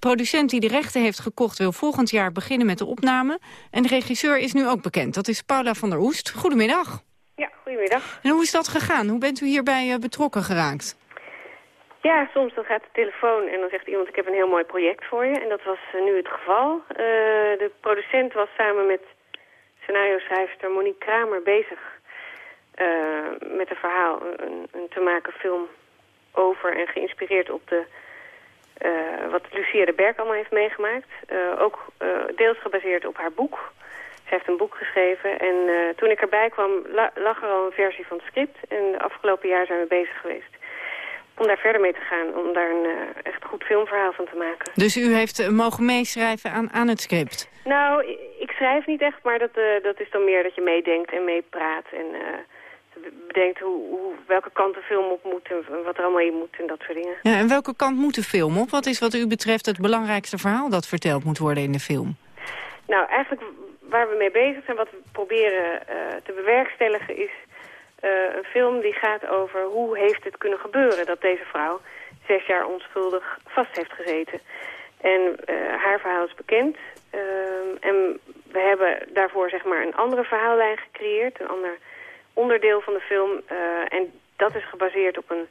[SPEAKER 11] De producent die de rechten heeft gekocht wil volgend jaar beginnen met de opname. En de regisseur is nu ook bekend. Dat is Paula van der Oest. Goedemiddag.
[SPEAKER 21] Ja, goedemiddag.
[SPEAKER 11] En hoe is dat gegaan? Hoe bent u hierbij eh, betrokken geraakt?
[SPEAKER 21] Ja, soms dan gaat de telefoon en dan zegt iemand ik heb een heel mooi project voor je. En dat was eh, nu het geval. Uh, de producent was samen met scenario-schrijfster Monique Kramer bezig uh, met een verhaal, een, een, te maken film over en geïnspireerd op de, wat Lucia de Berg allemaal heeft meegemaakt. ook deels gebaseerd op haar boek. Ze heeft een boek geschreven en toen ik erbij kwam lag er al een versie van het script. En de afgelopen jaar zijn we bezig geweest om daar verder mee te gaan. Om daar een echt goed filmverhaal van te maken.
[SPEAKER 11] Dus u heeft mogen meeschrijven aan, aan het script?
[SPEAKER 21] Nou, ik schrijf niet echt, maar dat, dat is dan meer dat je meedenkt en meepraat. En bedenkt hoe, hoe, welke kant de film op moet en wat er allemaal in moet en dat soort dingen.
[SPEAKER 11] Ja, en welke kant moet de film op? Wat is wat u betreft het belangrijkste verhaal dat verteld moet worden in de film?
[SPEAKER 21] Nou, eigenlijk waar we mee bezig zijn, wat we proberen te bewerkstelligen is uh, een film die gaat over hoe heeft het kunnen gebeuren dat deze vrouw zes jaar onschuldig vast heeft gezeten. En uh, haar verhaal is bekend. Uh, en we hebben daarvoor zeg maar een andere verhaallijn gecreëerd, een ander onderdeel van de film. en dat is gebaseerd op een,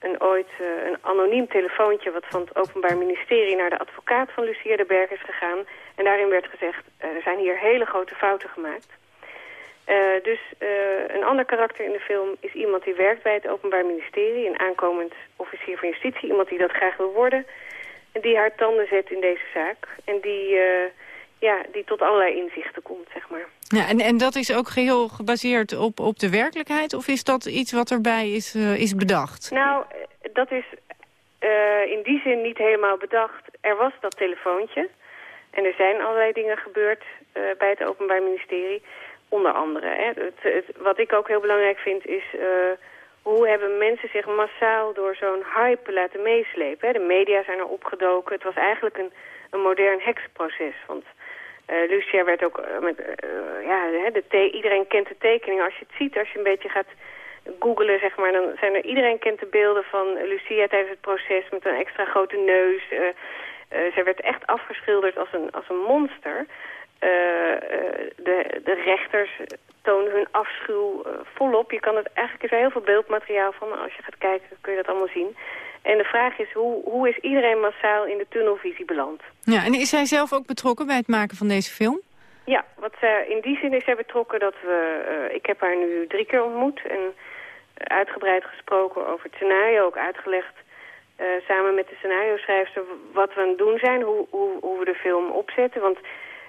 [SPEAKER 21] een ooit een anoniem telefoontje wat van het Openbaar Ministerie naar de advocaat van Lucia de Berg is gegaan. En daarin werd gezegd, er zijn hier hele grote fouten gemaakt. Dus een ander karakter in de film is iemand die werkt bij het Openbaar Ministerie. Een aankomend officier van justitie. Iemand die dat graag wil worden. En die haar tanden zet in deze zaak. En die, ja, die tot allerlei inzichten komt, zeg maar.
[SPEAKER 11] Ja, en, en dat is ook geheel gebaseerd op, op de werkelijkheid? Of is dat iets wat erbij is, is bedacht?
[SPEAKER 21] Nou, dat is in die zin niet helemaal bedacht. Er was dat telefoontje. En er zijn allerlei dingen gebeurd bij het Openbaar Ministerie... Onder andere. Hè. Het, wat ik ook heel belangrijk vind is... Hoe hebben mensen zich massaal door zo'n hype laten meeslepen. Hè. De media zijn er opgedoken. Het was eigenlijk een, een modern heksenproces. Want uh, Lucia werd ook... Uh, met, ja, de iedereen kent de tekeningen. Als je het ziet, als je een beetje gaat googelen, zeg maar... dan zijn er... Iedereen kent de beelden van Lucia tijdens het proces... met een extra grote neus... ze werd echt afgeschilderd als een, als een monster. Uh, de, de rechters tonen hun afschuw uh, volop. Je kan het eigenlijk er heel veel beeldmateriaal van. Als je gaat kijken, kun je dat allemaal zien. En de vraag is, hoe, hoe is iedereen massaal in de tunnelvisie beland?
[SPEAKER 11] Ja, en is zij zelf ook betrokken bij het maken van deze film?
[SPEAKER 21] Ja, wat zij, in die zin is zij betrokken dat we... Uh, ik heb haar nu drie keer ontmoet en uitgebreid gesproken over het scenario. Ook uitgelegd uh, samen met de scenario-schrijfster wat we aan het doen zijn. Hoe, hoe, hoe we de film opzetten. Want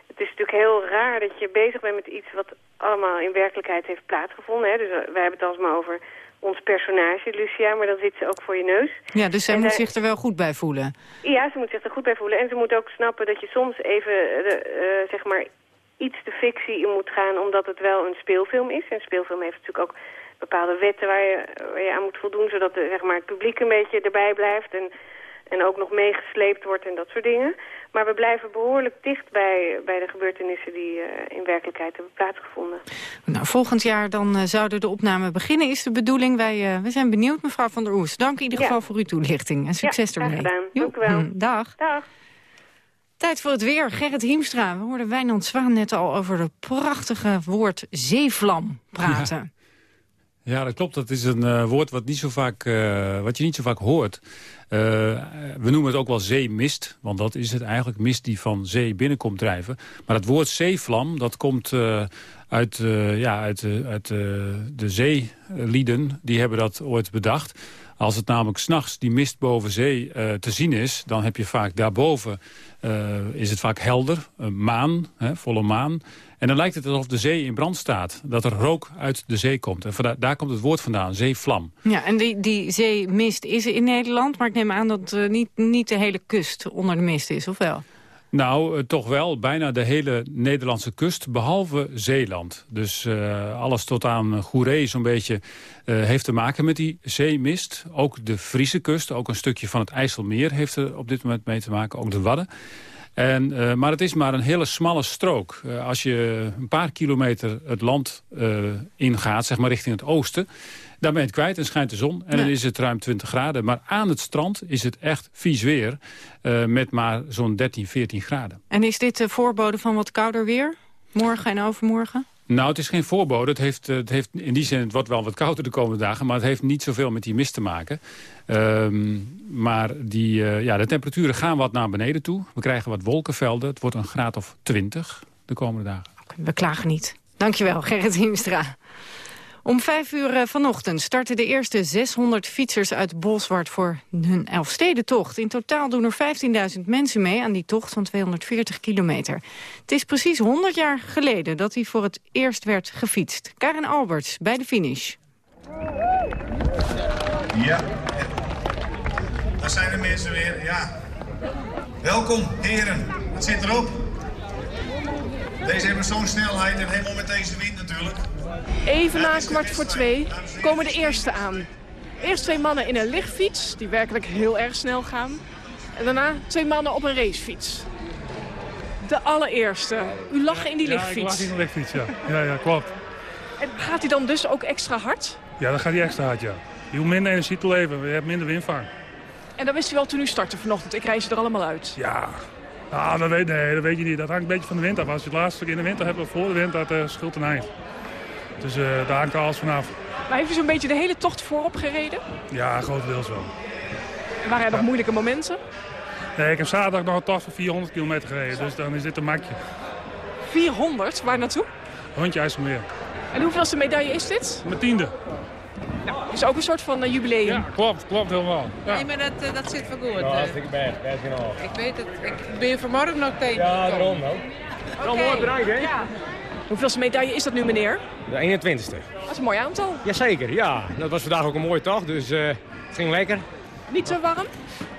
[SPEAKER 21] het is natuurlijk heel raar dat je bezig bent met iets wat allemaal in werkelijkheid heeft plaatsgevonden. Hè? Dus wij hebben het alsmaar over ons personage, Lucia, maar dan zit ze ook voor je neus.
[SPEAKER 11] Ja, dus zij moet zich er wel goed bij voelen.
[SPEAKER 21] Ja, ze moet zich er goed bij voelen. En ze moet ook snappen dat je soms even, uh, zeg maar, iets de fictie in moet gaan, omdat het wel een speelfilm is. En een speelfilm heeft natuurlijk ook bepaalde wetten waar je, waar je aan moet voldoen, zodat de, zeg maar, het publiek een beetje erbij blijft. En en ook nog meegesleept wordt en dat soort dingen. Maar we blijven behoorlijk dicht bij, bij de gebeurtenissen die uh, in werkelijkheid hebben plaatsgevonden.
[SPEAKER 11] Nou, volgend jaar dan uh, zouden de opnamen beginnen, is de bedoeling. Wij uh, we zijn benieuwd, mevrouw Van der Oes. Dank in ieder geval voor uw toelichting en succes
[SPEAKER 21] ja,
[SPEAKER 11] ermee.
[SPEAKER 21] Gedaan. Dank u wel.
[SPEAKER 11] dag.
[SPEAKER 21] Dag.
[SPEAKER 11] Tijd voor het weer. Gerrit Hiemstra. We hoorden Wijnand Zwaan net al over het prachtige woord zeevlam praten.
[SPEAKER 22] Ja. Dat klopt. Dat is een uh, woord wat, niet zo vaak, uh, wat je niet zo vaak hoort. Uh, we noemen het ook wel zeemist, want dat is het eigenlijk. Mist die van zee binnenkomt drijven. Maar het woord zeevlam, dat komt uit, ja, uit, uit de zeelieden. Die hebben dat ooit bedacht. Als het namelijk s'nachts die mist boven zee te zien is... dan heb je vaak daarboven, is het vaak helder, een maan, hè, volle maan... En dan lijkt het alsof de zee in brand staat. Dat er rook uit de zee komt. En daar, daar komt het woord vandaan, zeevlam.
[SPEAKER 11] Ja, en die, die zeemist is in Nederland. Maar ik neem aan dat uh, niet, niet de hele kust onder de mist is, of wel?
[SPEAKER 22] Nou, uh, toch wel. Bijna de hele Nederlandse kust, behalve Zeeland. Dus uh, alles tot aan Goeree zo'n beetje heeft te maken met die zeemist. Ook de Friese kust, ook een stukje van het IJsselmeer heeft er op dit moment mee te maken. Ook de Wadden. En, maar het is maar een hele smalle strook. als je een paar kilometer het land ingaat, zeg maar richting het oosten... dan ben je het kwijt en schijnt de zon. En dan is het ruim 20 graden. Maar aan het strand is het echt vies weer. met maar zo'n 13, 14 graden.
[SPEAKER 11] En is dit de voorbode van wat kouder weer? Morgen en overmorgen?
[SPEAKER 22] Nou, het is geen voorbode. Het heeft, het heeft in die zin, het wordt wel wat kouder de komende dagen... maar het heeft niet zoveel met die mist te maken. Um, maar die, uh, ja, de temperaturen gaan wat naar beneden toe. We krijgen wat wolkenvelden. Het wordt een graad of 20 de komende dagen.
[SPEAKER 11] We klagen niet. Dankjewel, Gerrit Hiemstra. Om vijf uur eh, vanochtend starten de eerste 600 fietsers uit Bolsward voor hun Elfstedentocht. In totaal doen er 15.000 mensen mee aan die tocht van 240 kilometer. Het is precies 100 jaar geleden dat hij voor het eerst werd gefietst. Karin Alberts bij de finish.
[SPEAKER 23] Ja, daar zijn de mensen weer, ja. Welkom, heren. Het zit erop. Deze hebben zo'n snelheid en helemaal met deze wind natuurlijk.
[SPEAKER 24] Even na kwart voor twee komen de eerste aan. Eerst twee mannen in een lichtfiets, die werkelijk heel erg snel gaan. En daarna twee mannen op een racefiets. De allereerste. U lag in die lichtfiets. Ja, ik
[SPEAKER 25] lag in een lichtfiets, ja. Ja, ja, klopt.
[SPEAKER 24] En gaat hij dan dus ook extra hard?
[SPEAKER 25] Ja, dan gaat hij extra hard, ja. Je hoeft minder energie te leveren, je hebt minder windvang.
[SPEAKER 24] En dan wist u wel toen u startte vanochtend, ik reis er allemaal uit.
[SPEAKER 25] Ja, nou, dat weet, nee, dat weet je niet. Dat hangt een beetje van de wind af. Als je het laatste stuk in de winter hebt voor de wind, dat uh, scheelt een eind. Dus uh, daar hangt alles vanaf.
[SPEAKER 24] Maar heeft u zo'n beetje de hele tocht voorop gereden?
[SPEAKER 25] Ja, grotendeels wel.
[SPEAKER 24] En waren er nog moeilijke momenten?
[SPEAKER 25] Nee, ik heb zaterdag nog een tocht van 400 kilometer gereden. Dus dan is dit een makje.
[SPEAKER 24] 400? Waar naartoe?
[SPEAKER 25] Rondje IJsselmeer.
[SPEAKER 24] En hoeveelste medaille is dit?
[SPEAKER 25] Mijn tiende.
[SPEAKER 24] Nou, is ook een soort van uh, jubileum.
[SPEAKER 25] Ja, klopt, klopt helemaal.
[SPEAKER 26] Ja. Nee, maar dat, uh, dat zit wel goed.
[SPEAKER 23] Ja, hartstikke bij,
[SPEAKER 26] Ik weet het, ik ben je vanmorgen nog tegen.
[SPEAKER 23] Ja, daarom ook.
[SPEAKER 24] Oké. Okay. mooi bedankt, hè? Ja. Hoeveelste medaille is dat nu, meneer?
[SPEAKER 23] De 21ste.
[SPEAKER 24] Dat is een mooi aantal.
[SPEAKER 23] Jazeker, ja. Dat was vandaag ook een mooie dag, dus uh, het ging lekker.
[SPEAKER 24] Niet te warm?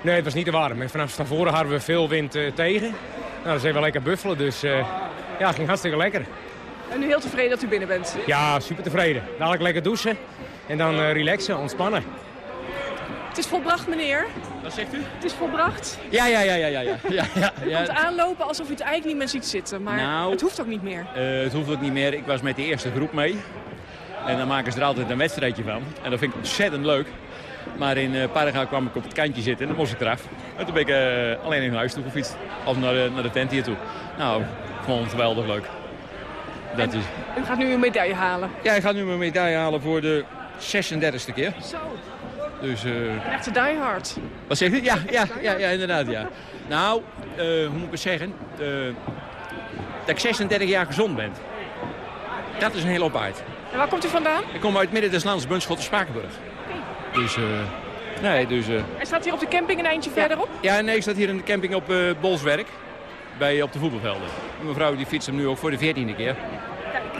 [SPEAKER 23] Nee, het was niet te warm. En vanaf tevoren hadden we veel wind tegen. Nou, dat is even lekker buffelen, dus ja, het ging hartstikke lekker.
[SPEAKER 24] En nu heel tevreden dat u binnen bent?
[SPEAKER 23] Ja, super tevreden. Dadelijk lekker douchen. En dan relaxen, ontspannen.
[SPEAKER 24] Het is volbracht, meneer.
[SPEAKER 23] Wat zegt u?
[SPEAKER 24] Het is volbracht.
[SPEAKER 23] Ja, ja, ja, ja, ja. ja, ja, ja.
[SPEAKER 24] U komt aanlopen alsof u het eigenlijk niet meer ziet zitten. Maar nou, het hoeft ook niet meer.
[SPEAKER 23] Uh, het hoeft ook niet meer. Ik was met de eerste groep mee. En dan maken ze er altijd een wedstrijdje van. En dat vind ik ontzettend leuk. Maar in uh, Paraga kwam ik op het kantje zitten en dan moest ik eraf. En toen ben ik uh, alleen in huis toe gefietst. Of naar de, naar de tent hier toe. Nou, ik vond het geweldig leuk.
[SPEAKER 24] Dat is... U gaat nu een medaille halen?
[SPEAKER 23] Ja, ik ga nu mijn medaille halen voor de 36e keer.
[SPEAKER 24] Zo.
[SPEAKER 23] Dus, uh...
[SPEAKER 24] Een echte diehard.
[SPEAKER 23] Wat zeg je? Ja, ja, ja, ja inderdaad. Ja. Nou, uh, hoe moet ik het zeggen? Uh, dat ik 36 jaar gezond ben. Dat is een hele opaard.
[SPEAKER 24] En waar komt u vandaan?
[SPEAKER 23] Ik kom uit midden des lands, Bunschoten, Spakenburg. Dus, uh, nee, dus...
[SPEAKER 24] En staat hier op de camping een eindje ja. verderop?
[SPEAKER 23] Ja, nee, ik sta hier in de camping op Bolswerk. Bij, op de voetbalvelden. Mijn vrouw die fietst hem nu ook voor de veertiende keer.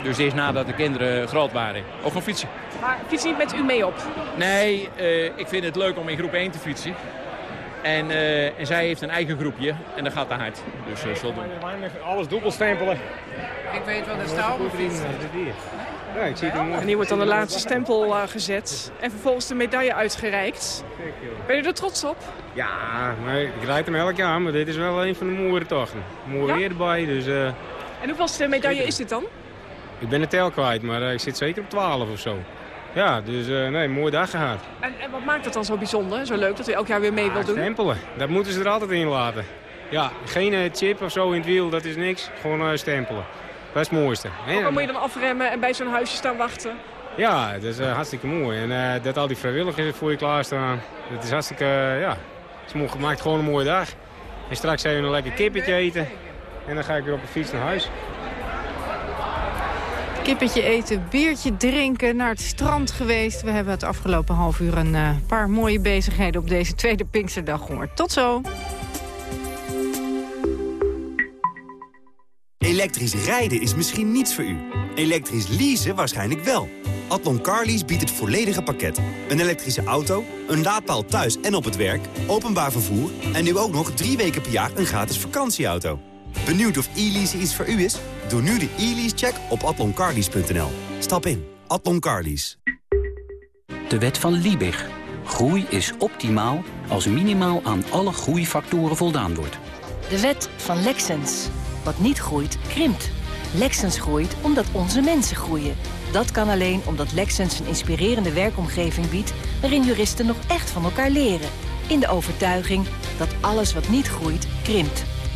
[SPEAKER 23] Dus eerst nadat de kinderen groot waren. Of gaan fietsen.
[SPEAKER 24] Maar fiets niet met u mee op?
[SPEAKER 23] Nee, uh, ik vind het leuk om in groep 1 te fietsen. En, uh, en zij heeft een eigen groepje en dat gaat te hard. Dus uh, zo doen. Alles dubbelstempelen.
[SPEAKER 26] Ik weet wat de staal
[SPEAKER 23] ja, ik zie het
[SPEAKER 24] en hier wordt dan de laatste stempel uh, gezet. En vervolgens de medaille uitgereikt. Ben je er trots op?
[SPEAKER 23] Ja, maar ik rijd hem elk jaar. Maar dit is wel een van de mooie tochten. Mooi ja? weer erbij. Dus, uh...
[SPEAKER 24] En hoeveelste medaille is dit dan?
[SPEAKER 23] Ik ben de tel kwijt, maar uh, ik zit zeker op 12 of zo. Ja, dus uh, nee, mooie dag gehad.
[SPEAKER 24] En, en, wat maakt het dan zo bijzonder, zo leuk dat u elk jaar weer mee ja, wilt doen?
[SPEAKER 23] stempelen. Dat moeten ze er altijd in laten. Ja, geen uh, chip of zo in het wiel, dat is niks. Gewoon uh, stempelen. Dat is het mooiste.
[SPEAKER 24] Ook al moet je dan afremmen en bij zo'n huisje staan wachten?
[SPEAKER 23] Ja, dat is hartstikke mooi. En dat al die vrijwilligers voor je klaarstaan, dat is hartstikke, ja, het maakt gewoon een mooie dag. En straks even een lekker kippetje eten. En dan ga ik weer op de fiets naar huis.
[SPEAKER 11] Kippetje eten, biertje drinken, naar het strand geweest. We hebben het afgelopen half uur een uh, paar mooie bezigheden op deze tweede Pinksterdag gehoord. Tot zo!
[SPEAKER 27] Elektrisch rijden is misschien niets voor u. Elektrisch leasen waarschijnlijk wel. Adlon Carlease biedt het volledige pakket. Een elektrische auto, een laadpaal thuis en op het werk, openbaar vervoer... en nu ook nog drie weken per jaar een gratis vakantieauto. Benieuwd of e-lease iets voor u is? Doe nu de e-lease-check op atloncarlease.nl. Stap in. Atlon Carlease.
[SPEAKER 28] De wet van Liebig. Groei is optimaal als minimaal aan alle groeifactoren voldaan wordt.
[SPEAKER 29] De wet van Lexens. Wat niet groeit, krimpt. Lexens groeit omdat onze mensen groeien. Dat kan alleen omdat Lexens een inspirerende werkomgeving biedt... waarin juristen nog echt van elkaar leren. In de overtuiging dat alles wat niet groeit, krimpt.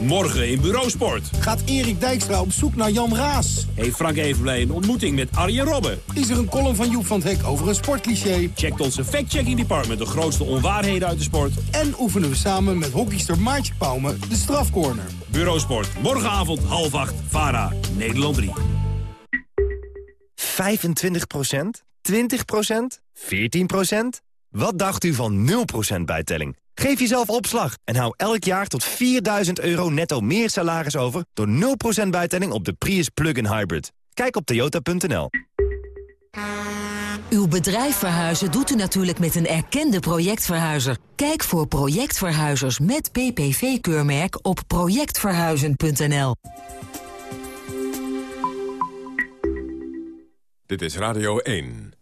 [SPEAKER 30] Morgen in Bureausport.
[SPEAKER 31] Gaat Erik Dijkstra op zoek naar Jan Raas?
[SPEAKER 30] Heeft Frank Evenblij een ontmoeting met Arjen Robben?
[SPEAKER 31] Is er een column van Joep van het Hek over een sportcliché?
[SPEAKER 30] Checkt onze fact-checking department de grootste onwaarheden uit de sport?
[SPEAKER 31] En oefenen we samen met hockeyster Maartje Pauwme de strafcorner.
[SPEAKER 30] Bureausport, morgenavond half acht, VARA, Nederland 3.
[SPEAKER 27] 25% 20% 14% Wat dacht u van 0% bijtelling? Geef jezelf opslag en hou elk jaar tot 4000 euro netto meer salaris over... door 0% bijtelling op de Prius Plug-in Hybrid. Kijk op toyota.nl.
[SPEAKER 5] Uw bedrijf verhuizen doet u natuurlijk met een erkende projectverhuizer. Kijk voor projectverhuizers met PPV-keurmerk op projectverhuizen.nl.
[SPEAKER 1] Dit is Radio 1.